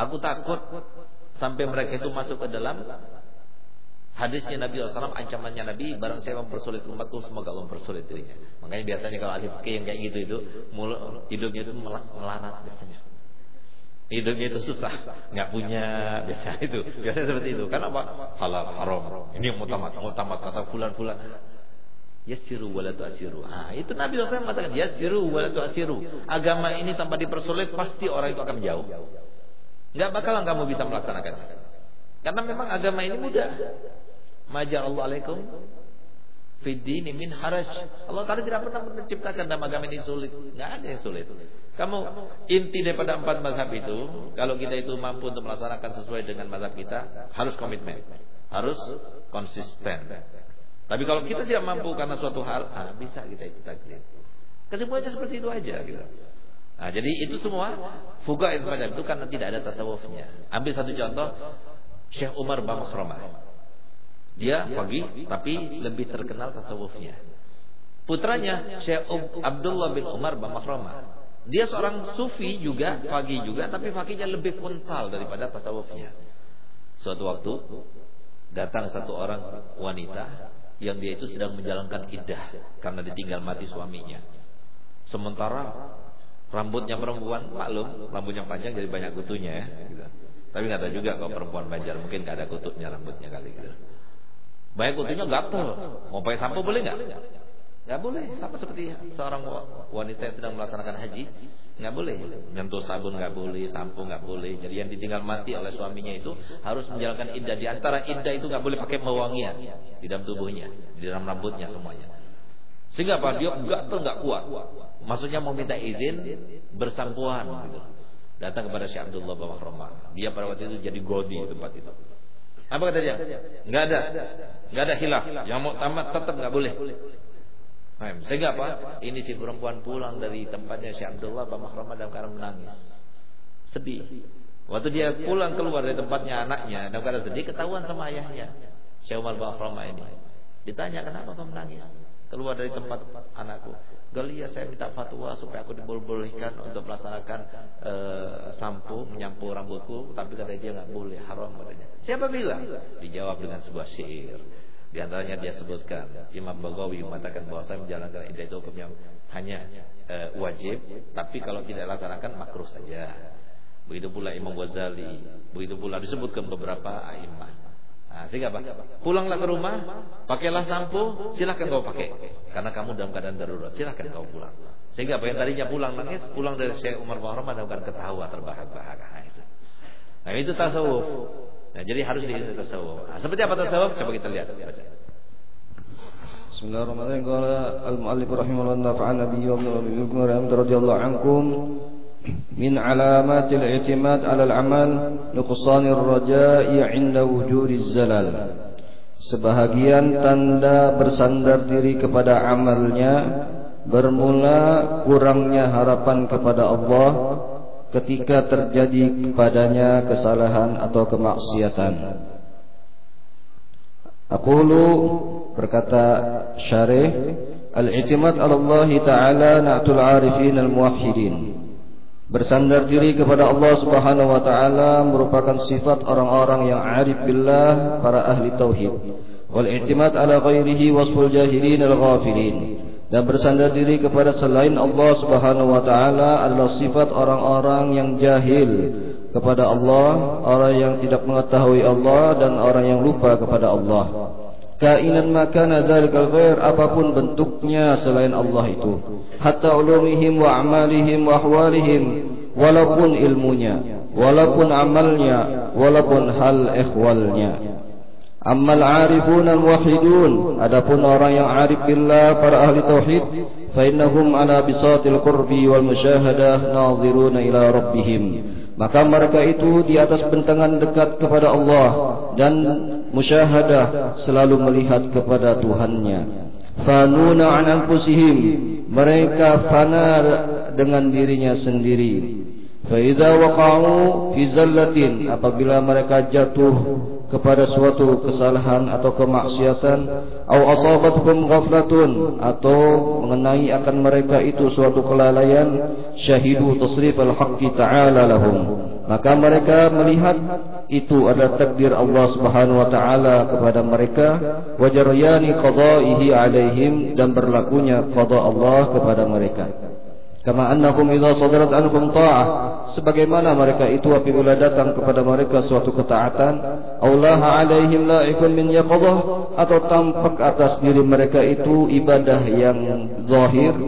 aku takut sampai mereka itu masuk ke dalam Hadisnya Nabi SAW, ancamannya Nabi, barang saya mempersulit umatku, semoga Allah mempersulit dirinya. Makanya biasanya kalau ahli fikih yang kayak gitu itu, hidupnya itu melarat biasanya. Hidupnya itu susah, nggak punya biasa itu, biasa seperti itu. Karena apa? Halal haram. Ini yang mutamat, mutamat kata fulan-fulan. Yasiru wala tu'asiru. Ah, itu Nabi SAW mengatakan yasiru wala tu'asiru. Agama ini tanpa dipersulit pasti orang itu akan menjauh. Enggak bakalan kamu bisa melaksanakannya. Karena memang agama ini mudah. Maja Allah alaikum Fidini min haraj. Allah Ta'ala tidak pernah menciptakan dalam agama ini sulit. Nggak ada yang sulit. Kamu inti daripada empat mazhab itu, kalau kita itu mampu untuk melaksanakan sesuai dengan mazhab kita, harus komitmen. Harus konsisten. Tapi kalau kita tidak mampu karena suatu hal, ah, bisa kita itu takdir. Kesimpulannya seperti itu aja gitu. Nah, jadi itu semua fuga itu itu karena tidak ada tasawufnya. Ambil satu contoh, Syekh Umar Bamakhromah. Dia pagi tapi lebih terkenal tasawufnya. Putranya Syekh Abdullah bin Umar Bamakrama. Dia seorang sufi juga, pagi juga, tapi fakihnya lebih kental daripada tasawufnya. Suatu waktu datang satu orang wanita yang dia itu sedang menjalankan iddah karena ditinggal mati suaminya. Sementara rambutnya perempuan maklum, rambutnya panjang jadi banyak kutunya ya. Gitu. Tapi nggak ada juga kalau perempuan Banjar mungkin nggak ada kututnya rambutnya kali gitu. Banyak kutunya gatel. Mau pakai sampo boleh nggak? Nggak boleh. Sama seperti seorang wanita yang sedang melaksanakan haji, nggak boleh. Nyentuh sabun nggak boleh, sampo nggak boleh. Jadi yang ditinggal mati oleh suaminya itu harus menjalankan iddah. Di antara iddah itu nggak boleh pakai mewangian di dalam tubuhnya, di dalam rambutnya semuanya. Sehingga apa? Dia gatel nggak kuat. Maksudnya mau minta izin bersampuan gitu. Datang kepada Syekh Abdullah Bawah Dia pada waktu itu jadi godi tempat itu. Apa kata dia? Enggak ada. Enggak ada hilaf. Yang mau tamat tetap enggak boleh. Sehingga apa? Ini si perempuan pulang dari tempatnya Syekh Abdullah Pak Mahramah dalam keadaan menangis. Sedih. Waktu dia pulang keluar dari tempatnya anaknya dalam keadaan sedih ketahuan sama ayahnya. Syekh Umar Mahramah ini. Ditanya kenapa kau menangis? Keluar dari tempat anakku. Galia saya minta fatwa supaya aku dibolehkan untuk melaksanakan uh, sampo, menyampu rambutku, tapi kata dia nggak boleh, haram katanya. Siapa bilang? Dijawab dengan sebuah syair. Di antaranya dia sebutkan Imam Bagawi mengatakan bahwa saya menjalankan idah itu hukum yang hanya uh, wajib, tapi kalau tidak laksanakan makruh saja. Begitu pula Imam Ghazali, begitu pula disebutkan beberapa imam. Nah, sehingga apa? Pulanglah ke rumah, pakailah sampo, silahkan kau pakai. Karena kamu dalam keadaan darurat, silahkan kau pulang. Sehingga apa yang tadinya pulang nangis, pulang dari Syekh Umar Muhammad dalam keadaan ketawa terbahak-bahak. Nah, itu. Nah, itu tasawuf. Nah, jadi harus di tasawuf. Nah, seperti apa tasawuf? Coba kita lihat. Bismillahirrahmanirrahim. Al-mu'allif rahimahullah nafa'ana bihi wa bi radhiyallahu ankum من علامات الاعتماد على العمل نقصان الرجاء عند وجود الزلال Sebahagian tanda bersandar diri kepada amalnya bermula kurangnya harapan kepada Allah ketika terjadi kepadanya kesalahan atau kemaksiatan. Aqulu berkata syarih al-i'timad 'ala Allah Ta'ala na'tul 'arifin al-muwahhidin Bersandar diri kepada Allah Subhanahu wa taala merupakan sifat orang-orang yang arif billah, para ahli tauhid. Wal i'timad ala ghairihi wasful jahilin al-ghafilin. Dan bersandar diri kepada selain Allah Subhanahu wa taala adalah sifat orang-orang yang jahil kepada Allah, orang yang tidak mengetahui Allah dan orang yang lupa kepada Allah. Kainan makana dzalikal ghair apapun bentuknya selain Allah itu hatta ulumihim wa amalihim wa ahwalihim walaupun ilmunya walaupun amalnya walaupun hal ikhwalnya. Amal arifun al muwahhidun adapun orang yang arif billah para ahli tauhid fa innahum ala bisatil qurbi wal musyahadah nadhiruna ila rabbihim. Maka mereka itu di atas bentangan dekat kepada Allah dan musyahadah selalu melihat kepada Tuhannya fanuna an anfusihim. Mereka fana dengan dirinya sendiri. Faiza waqa'u fi zallatin. Apabila mereka jatuh kepada suatu kesalahan atau kemaksiatan atau asabatkum ghaflatun atau mengenai akan mereka itu suatu kelalaian syahidu tasrif al-haqqi ta'ala lahum. Maka mereka melihat itu adalah takdir Allah Subhanahu wa taala kepada mereka. Wajaryani qada'ihi alaihim dan berlakunya qada Allah kepada mereka. Kama annahum idza sadarat anhum ta'ah. Sebagaimana mereka itu apabila datang kepada mereka suatu ketaatan Allah alaihim la'ifun min yaqadah atau tampak atas diri mereka itu ibadah yang zahir.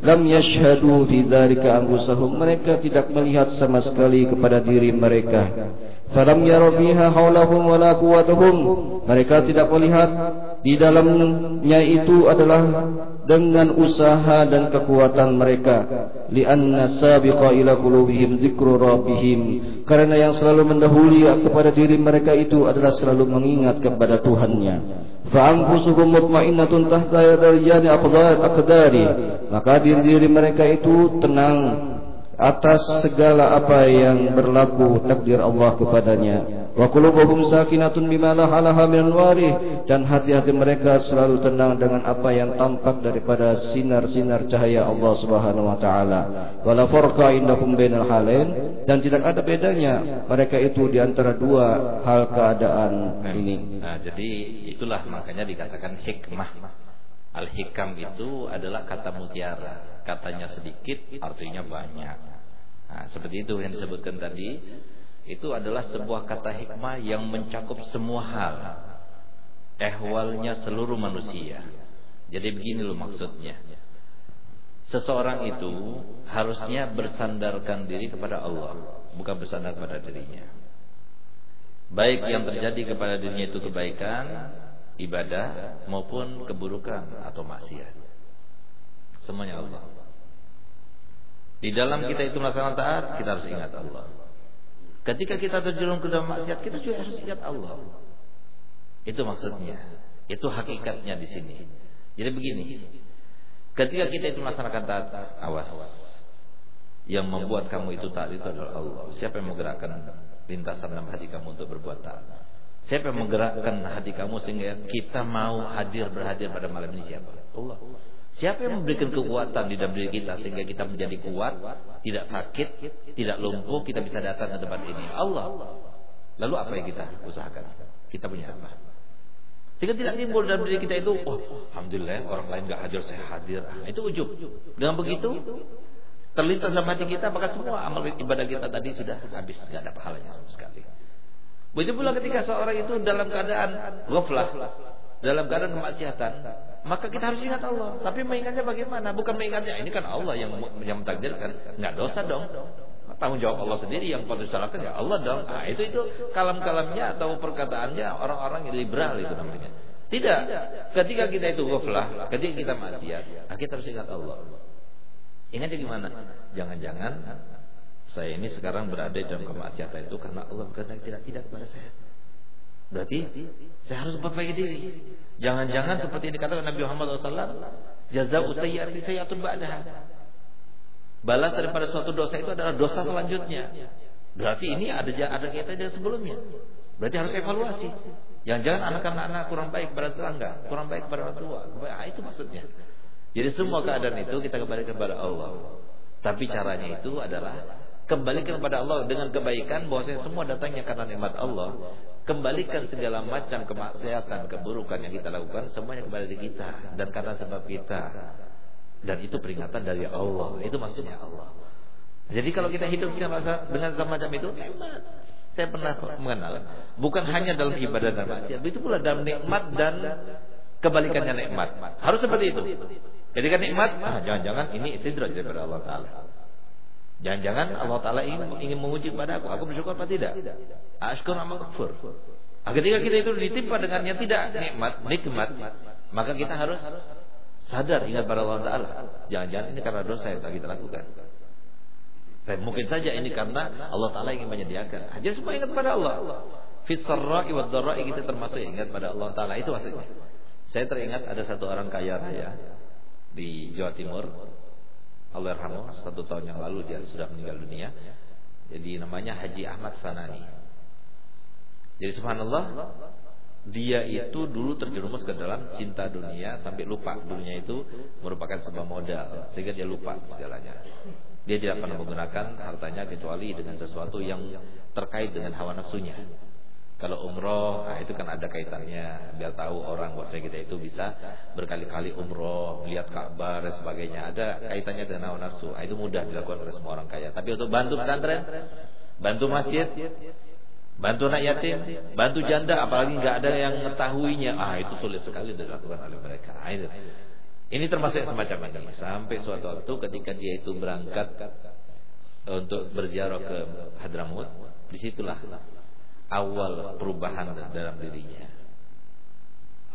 Lam yashhadu fi dzalika anfusahum. Mereka tidak melihat sama sekali kepada diri mereka falam yara fiha haulahum wala quwwatuhum. Mereka tidak melihat di dalamnya itu adalah dengan usaha dan kekuatan mereka. Lianna sabiqa ila qulubihim dzikru rabbihim. Karena yang selalu mendahului kepada diri mereka itu adalah selalu mengingat kepada Tuhannya. Fa anfusuhum mutmainnatun tahta yadayani aqdari. Maka diri-diri mereka itu tenang atas segala apa yang berlaku takdir Allah kepadanya. Wa qulubuhum sakinatun bima lahalaha min warih. Dan hati-hati mereka selalu tenang dengan apa yang tampak daripada sinar-sinar cahaya Allah Subhanahu wa taala. Wala farqa indahum bainal halain. Dan tidak ada bedanya mereka itu di antara dua hal keadaan ini. Nah jadi itulah makanya dikatakan hikmah. Al-hikam itu adalah kata mutiara katanya sedikit artinya banyak Nah, seperti itu yang disebutkan tadi itu adalah sebuah kata hikmah yang mencakup semua hal ehwalnya seluruh manusia. Jadi begini loh maksudnya. Seseorang itu harusnya bersandarkan diri kepada Allah, bukan bersandar kepada dirinya. Baik yang terjadi kepada dirinya itu kebaikan, ibadah maupun keburukan atau maksiat. Semuanya Allah. Di dalam kita itu melaksanakan taat, kita harus ingat Allah. Ketika kita terjerumus ke dalam maksiat, kita juga harus ingat Allah. Itu maksudnya. Itu hakikatnya di sini. Jadi begini. Ketika kita itu melaksanakan taat, awas. Yang membuat kamu itu taat itu adalah Allah. Siapa yang menggerakkan lintasan dalam hati kamu untuk berbuat taat? Siapa yang menggerakkan hati kamu sehingga kita mau hadir berhadir pada malam ini siapa? Allah. Siapa yang memberikan kekuatan di dalam diri kita sehingga kita menjadi kuat, tidak sakit, tidak lumpuh, kita bisa datang ke tempat ini? Allah. Lalu apa yang kita usahakan? Kita punya apa? Sehingga tidak timbul dalam diri kita itu, oh, alhamdulillah orang lain nggak hadir, saya hadir. Nah, itu ujub. Dengan begitu terlintas dalam hati kita, maka semua amal ibadah kita tadi sudah habis, nggak ada pahalanya sama sekali. Begitu pula ketika seorang itu dalam keadaan ghaflah, dalam keadaan kemaksiatan, maka kita harus ingat Allah. Tapi mengingatnya bagaimana? Bukan mengingatnya ini kan Allah yang yang mentakdirkan. Enggak dosa dong. Tanggung jawab Allah sendiri yang patut disalahkan ya Allah dong. Nah, itu itu kalam-kalamnya atau perkataannya orang-orang yang liberal itu namanya. Tidak. Ketika kita itu ghaflah, ketika kita maksiat, nah kita harus ingat Allah. Ingatnya gimana? Jangan-jangan saya ini sekarang berada dalam kemaksiatan itu karena Allah berkata tidak tidak kepada saya. Berarti saya harus memperbaiki diri. Jangan-jangan seperti yang dikatakan Nabi Muhammad SAW, jaza sayyi'ati sayyi'atun ba'daha. Balas daripada suatu dosa itu adalah dosa selanjutnya. Berarti ini ada ada kaitan dengan sebelumnya. Berarti harus evaluasi. Jangan-jangan anak-anak kurang baik kepada tetangga, kurang baik kepada orang tua. Ah, itu maksudnya. Jadi semua keadaan itu kita kembali kepada Allah. Tapi caranya itu adalah kembalikan kepada Allah dengan kebaikan bahwasanya semua datangnya karena nikmat Allah kembalikan segala macam kemaksiatan, keburukan yang kita lakukan semuanya kepada diri kita dan karena sebab kita. Dan itu peringatan dari Allah. Itu maksudnya Allah. Jadi kalau kita hidup dengan dengan semacam itu nikmat. Saya pernah mengenal bukan hanya dalam ibadah dan maksiat, itu pula dalam nikmat dan kebalikannya nikmat. Harus seperti itu. Jadi kan nikmat, ah, jangan-jangan ini istidraj daripada Allah Taala. Jangan-jangan Allah Ta'ala ingin, ingin menguji kepada aku. Aku bersyukur apa tidak? Ashkur amal kufur. Nah, ketika kita itu ditimpa dengannya tidak nikmat, nikmat, maka kita harus sadar ingat pada Allah Ta'ala. Jangan-jangan ini karena dosa yang kita lakukan. Dan mungkin saja ini karena Allah Ta'ala ingin menyediakan. Jadi semua ingat pada Allah. Fisarra'i wa dharra'i kita termasuk ingat pada Allah Ta'ala. Itu maksudnya. Saya teringat ada satu orang kaya raya di Jawa Timur Allah yarhamu satu tahun yang lalu dia sudah meninggal dunia. Jadi namanya Haji Ahmad Fanani. Jadi subhanallah dia itu dulu terjerumus ke dalam cinta dunia sampai lupa dunia itu merupakan sebuah modal sehingga dia lupa segalanya. Dia tidak pernah menggunakan hartanya kecuali dengan sesuatu yang terkait dengan hawa nafsunya. Kalau umroh, nah itu kan ada kaitannya biar tahu orang bahwa kita itu bisa berkali-kali umroh, melihat Ka'bah dan sebagainya. Ada kaitannya dengan hawa nafsu. Nah, itu mudah dilakukan oleh semua orang kaya. Tapi untuk bantu pesantren, bantu masjid, bantu anak yatim, bantu janda, apalagi nggak ada yang mengetahuinya, ah itu sulit sekali dilakukan oleh mereka. Itu. Ini termasuk semacam ini. Sampai suatu waktu ketika dia itu berangkat untuk berziarah ke Hadramut, di situlah awal perubahan dalam dirinya.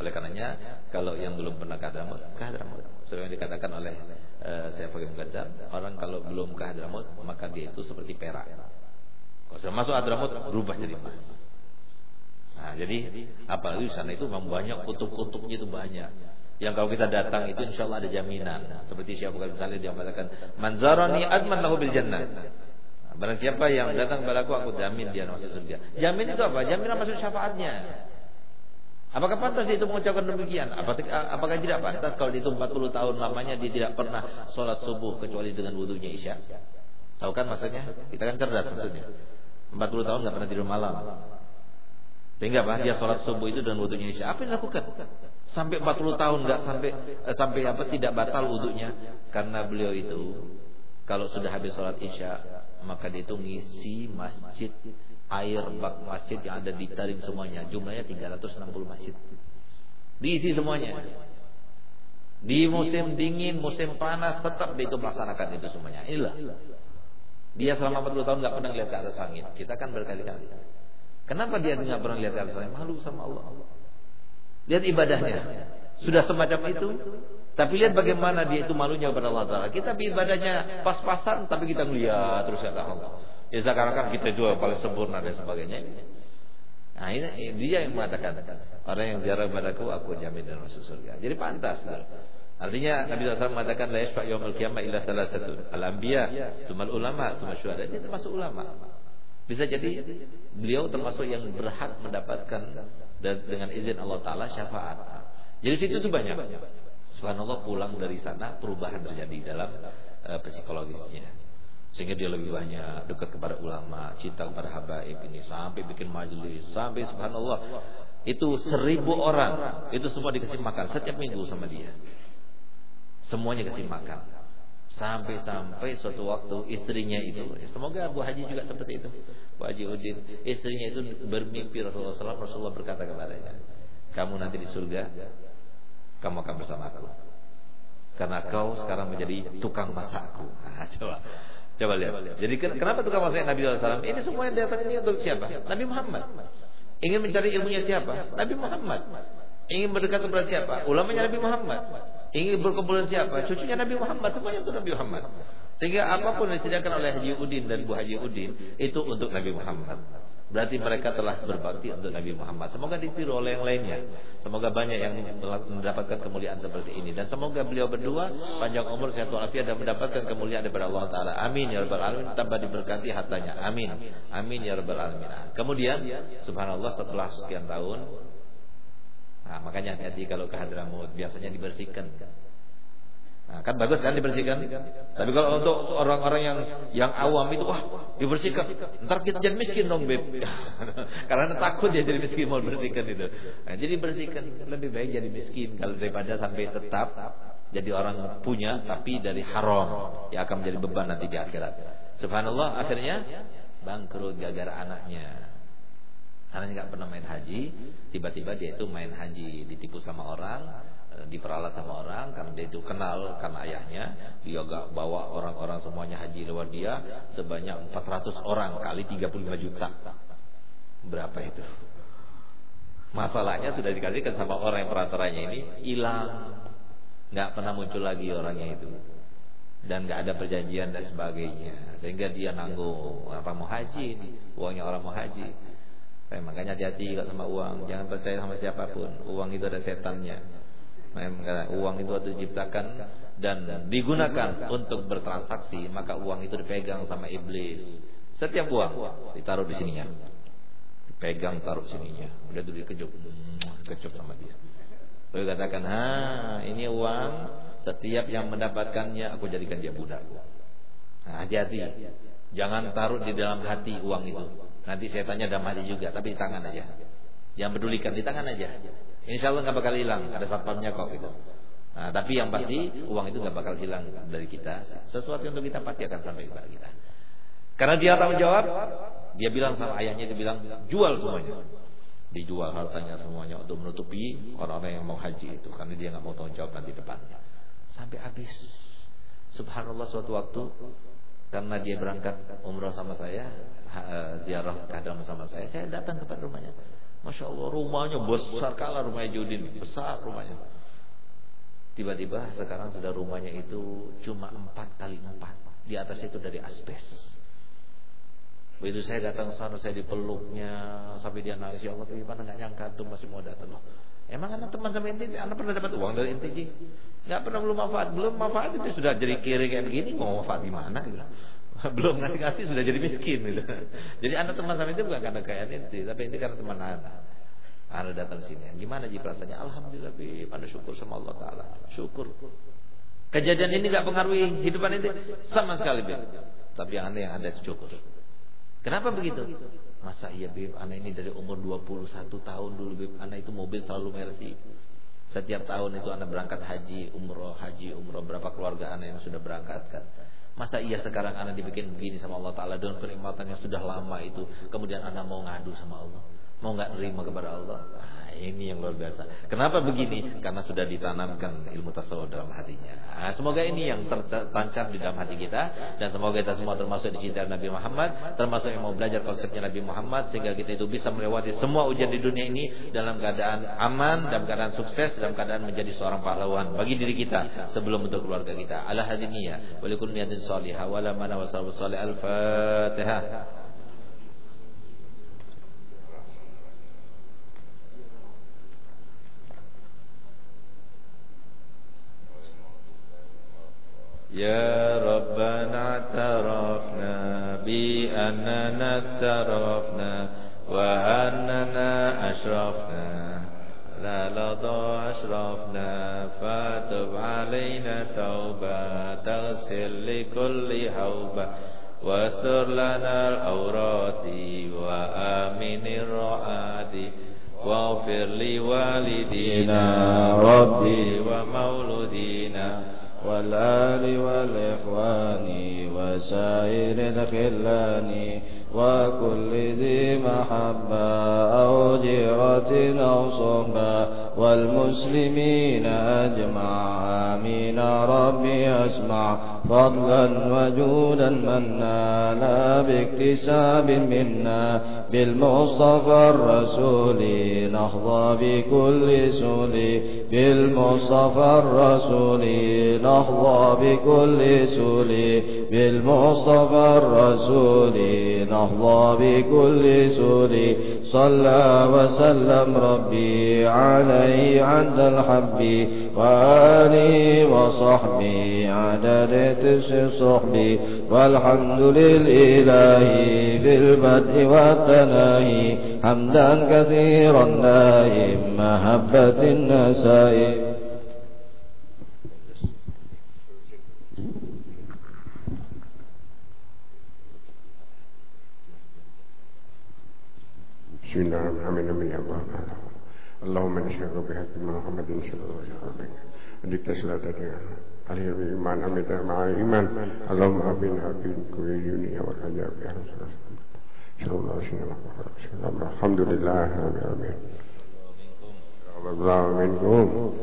Oleh karenanya kalau yang belum pernah ke Hadramut, ke Hadramut. Seperti yang dikatakan oleh uh, saya pakai Mugaddam, orang kalau belum ke Hadramut maka dia itu seperti perak. Kalau sudah masuk Hadramut berubah jadi emas. Nah, jadi apalagi di sana itu memang banyak kutub-kutubnya itu banyak. Yang kalau kita datang itu insya Allah ada jaminan. Seperti siapa misalnya dia mengatakan manzarani adman lahu bil jannah. Barang siapa yang datang kepadaku aku jamin dia masuk surga. Jamin itu apa? Jaminan masuk syafaatnya. Apakah pantas dia itu mengucapkan demikian? Apakah tidak pantas kalau itu 40 tahun lamanya dia tidak pernah sholat subuh kecuali dengan wudhunya isya? Tahu kan maksudnya? Kita kan cerdas maksudnya. 40 tahun nggak pernah tidur malam. Sehingga apa? Dia sholat subuh itu dengan wudhunya isya. Apa yang dilakukan? Sampai 40 tahun nggak sampai eh, sampai apa tidak batal wudhunya karena beliau itu kalau sudah habis sholat isya maka dia itu ngisi masjid air bak masjid yang ada di Tarim semuanya. Jumlahnya 360 masjid. Diisi semuanya. Di musim dingin musim panas tetap dia itu melaksanakan itu semuanya. Inilah. Dia selama 40 tahun nggak pernah lihat ke atas langit kita kan berkali-kali. Kenapa dia nggak pernah lihat ke atas langit malu sama Allah. Lihat ibadahnya. Sudah semacam itu tapi lihat bagaimana dia itu malunya kepada Allah Taala. Kita ibadahnya pas-pasan, tapi kita melihat terus kata Allah. Ya sekarang kan kita juga paling sempurna dan sebagainya. Nah ini dia yang mengatakan orang yang jarang padaku aku jamin dan masuk surga. Jadi pantas. Artinya Nabi SAW mengatakan la yashfa yaumul qiyamah illa satu al-anbiya, sumal ulama, sumal syuhada. Dia termasuk ulama. Bisa jadi beliau termasuk yang berhak mendapatkan dengan izin Allah Taala syafaat. Jadi situ itu banyak. Subhanallah pulang dari sana perubahan terjadi dalam uh, psikologisnya. Sehingga dia lebih banyak dekat kepada ulama, cinta kepada habaib ini sampai bikin majelis, sampai subhanallah itu seribu orang itu semua dikasih makan setiap minggu sama dia. Semuanya kasih makan. Sampai-sampai suatu waktu istrinya itu Semoga Abu Haji juga seperti itu Bu Haji Udin Istrinya itu bermimpi Rasulullah SAW Rasulullah berkata kepadanya Kamu nanti di surga kamu akan bersamaku. Karena kau sekarang menjadi tukang masakku. Nah, coba. Coba lihat. Jadi kenapa tukang masak Nabi SAW? Ini semua yang datang ini untuk siapa? Nabi Muhammad. Ingin mencari ilmunya siapa? Nabi Muhammad. Ingin berdekat kepada siapa? Ulamanya Nabi Muhammad. Ingin berkumpul siapa? Cucunya Nabi Muhammad. Semuanya untuk Nabi Muhammad. Sehingga apa pun yang disediakan oleh Haji Udin dan Bu Haji Udin itu untuk Nabi Muhammad. Berarti mereka telah berbakti untuk Nabi Muhammad. Semoga ditiru oleh yang lainnya. Semoga banyak yang mendapatkan kemuliaan seperti ini. Dan semoga beliau berdua panjang umur, sehat walafiat dan mendapatkan kemuliaan daripada Allah Taala. Amin ya rabbal alamin. Tambah diberkati hartanya. Amin. Amin ya rabbal alamin. Kemudian, subhanallah setelah sekian tahun, nah, makanya hati-hati kalau ke Hadramut biasanya dibersihkan. Nah, kan bagus kan dibersihkan. Tapi kalau untuk orang-orang yang yang awam itu wah dibersihkan. Ntar kita jadi miskin dong beb. Karena takut dia jadi miskin mau bersihkan itu. Nah, jadi bersihkan lebih baik jadi miskin kalau daripada sampai tetap jadi orang punya tapi dari haram yang akan menjadi beban nanti di akhirat. Subhanallah akhirnya bangkrut gara-gara anaknya. Anaknya nggak pernah main haji, tiba-tiba dia itu main haji ditipu sama orang, diperalat sama orang karena dia itu kenal karena ayahnya dia bawa orang-orang semuanya haji lewat dia sebanyak 400 orang kali 35 juta. Berapa itu? Masalahnya sudah dikasihkan sama orang yang perantaranya ini hilang. Nggak pernah muncul lagi orangnya itu. Dan nggak ada perjanjian dan sebagainya. Sehingga dia nanggung apa mau haji uangnya orang mau haji. Eh, makanya hati-hati sama uang. Jangan percaya sama siapa pun. Uang itu ada setannya uang itu harus diciptakan dan digunakan untuk bertransaksi, maka uang itu dipegang sama iblis. Setiap uang ditaruh di sininya. Dipegang taruh sininya. Udah tuh dikejuk, kecup sama dia. Lalu katakan, "Ha, ini uang setiap yang mendapatkannya aku jadikan dia budak." Nah, hati-hati. Jangan taruh di dalam hati uang itu. Nanti saya tanya dalam hati juga, tapi di tangan aja. Yang pedulikan di tangan aja. Insya Allah nggak bakal hilang. Ada satpamnya kok gitu. Nah, tapi yang pasti uang itu nggak bakal hilang dari kita. Sesuatu yang untuk kita pasti akan sampai kepada kita. Karena dia tanggung jawab, dia bilang sama ayahnya dia bilang jual semuanya. Dijual hartanya semuanya untuk menutupi orang-orang yang mau haji itu karena dia nggak mau tanggung jawab nanti depannya. Sampai habis. Subhanallah suatu waktu karena dia berangkat umrah sama saya, ziarah kadang sama saya, saya datang ke rumahnya. Masya Allah rumahnya besar kala rumahnya Judin, besar rumahnya. Tiba-tiba sekarang sudah rumahnya itu cuma empat kali empat. Di atas itu dari asbes. Begitu saya datang sana, saya dipeluknya sampai dia nangis. Ya Allah, gimana nggak nyangka tuh masih mau datang loh. Emang anak teman sama inti, anak pernah dapat uang dari inti Nggak pernah belum manfaat, belum manfaat itu sudah jadi kiri kayak begini, mau manfaat di mana gitu. Belum ngasih-ngasih sudah jadi miskin gitu. Jadi anak teman sama itu bukan karena kaya inti, tapi ini karena teman anak. Anda datang sini. Gimana ji perasaannya? Alhamdulillah, bi, Anda syukur sama Allah Taala. Syukur. Kejadian ini nggak pengaruhi hidupan ini sama sekali, Bib. Tapi yang anda yang ada syukur. Kenapa begitu? Masa iya Bib, anak ini dari umur 21 tahun dulu Bib, anak itu mobil selalu mercy. Setiap tahun itu anak berangkat haji, umroh, haji, umroh berapa keluarga anak yang sudah berangkat kan. Masa iya sekarang anak dibikin begini sama Allah Ta'ala dengan kenikmatan yang sudah lama itu. Kemudian anak mau ngadu sama Allah. Mau nggak nerima kepada Allah. Nah, ini yang luar biasa. Kenapa begini? Karena sudah ditanamkan ilmu tasawuf dalam hatinya. Nah, semoga ini yang tertancap di dalam hati kita dan semoga kita semua termasuk di cinta Nabi Muhammad, termasuk yang mau belajar konsepnya Nabi Muhammad sehingga kita itu bisa melewati semua ujian di dunia ini dalam keadaan aman, dalam keadaan sukses, dalam keadaan menjadi seorang pahlawan bagi diri kita sebelum untuk keluarga kita. Ala hadiniyah, salihah, wa salih al-fatihah. يا ربنا اعترفنا بأننا اعترفنا وأننا أشرفنا. لا لضى أشرفنا فتب علينا توبة تغسل لكل حوبة واستر لنا الأورات وآمن الرعاد واغفر لوالدينا ربي ومولودينا. والآل والإخوان وسائر الخلان وكل ذي محبة أو جيرة أو صحبة والمسلمين أجمع آمين ربي أسمع. فضلا وجودا منا باكتساب منا بالمصطفى الرسول نحظى بكل سول بالمصطفى الرسول نحظى بكل سول بالمصطفى الرسول نحظى بكل سول صلى وسلم ربي عليه عند الحب. وآله وصحبه عدد تسع صحبي والحمد لله في البدء والتناهي حمدا كثيرا دائم محبة النسائم بسم الله الرحمن اللهم نشهد بحق محمد صلى الله عليه وسلم. أديك سلاتك عليه الإيمان أمد مع الإيمان. اللهم أبنا في كل دنيا رسول الله صلى الله عليه وسلم. الحمد لله رب العالمين. الله منكم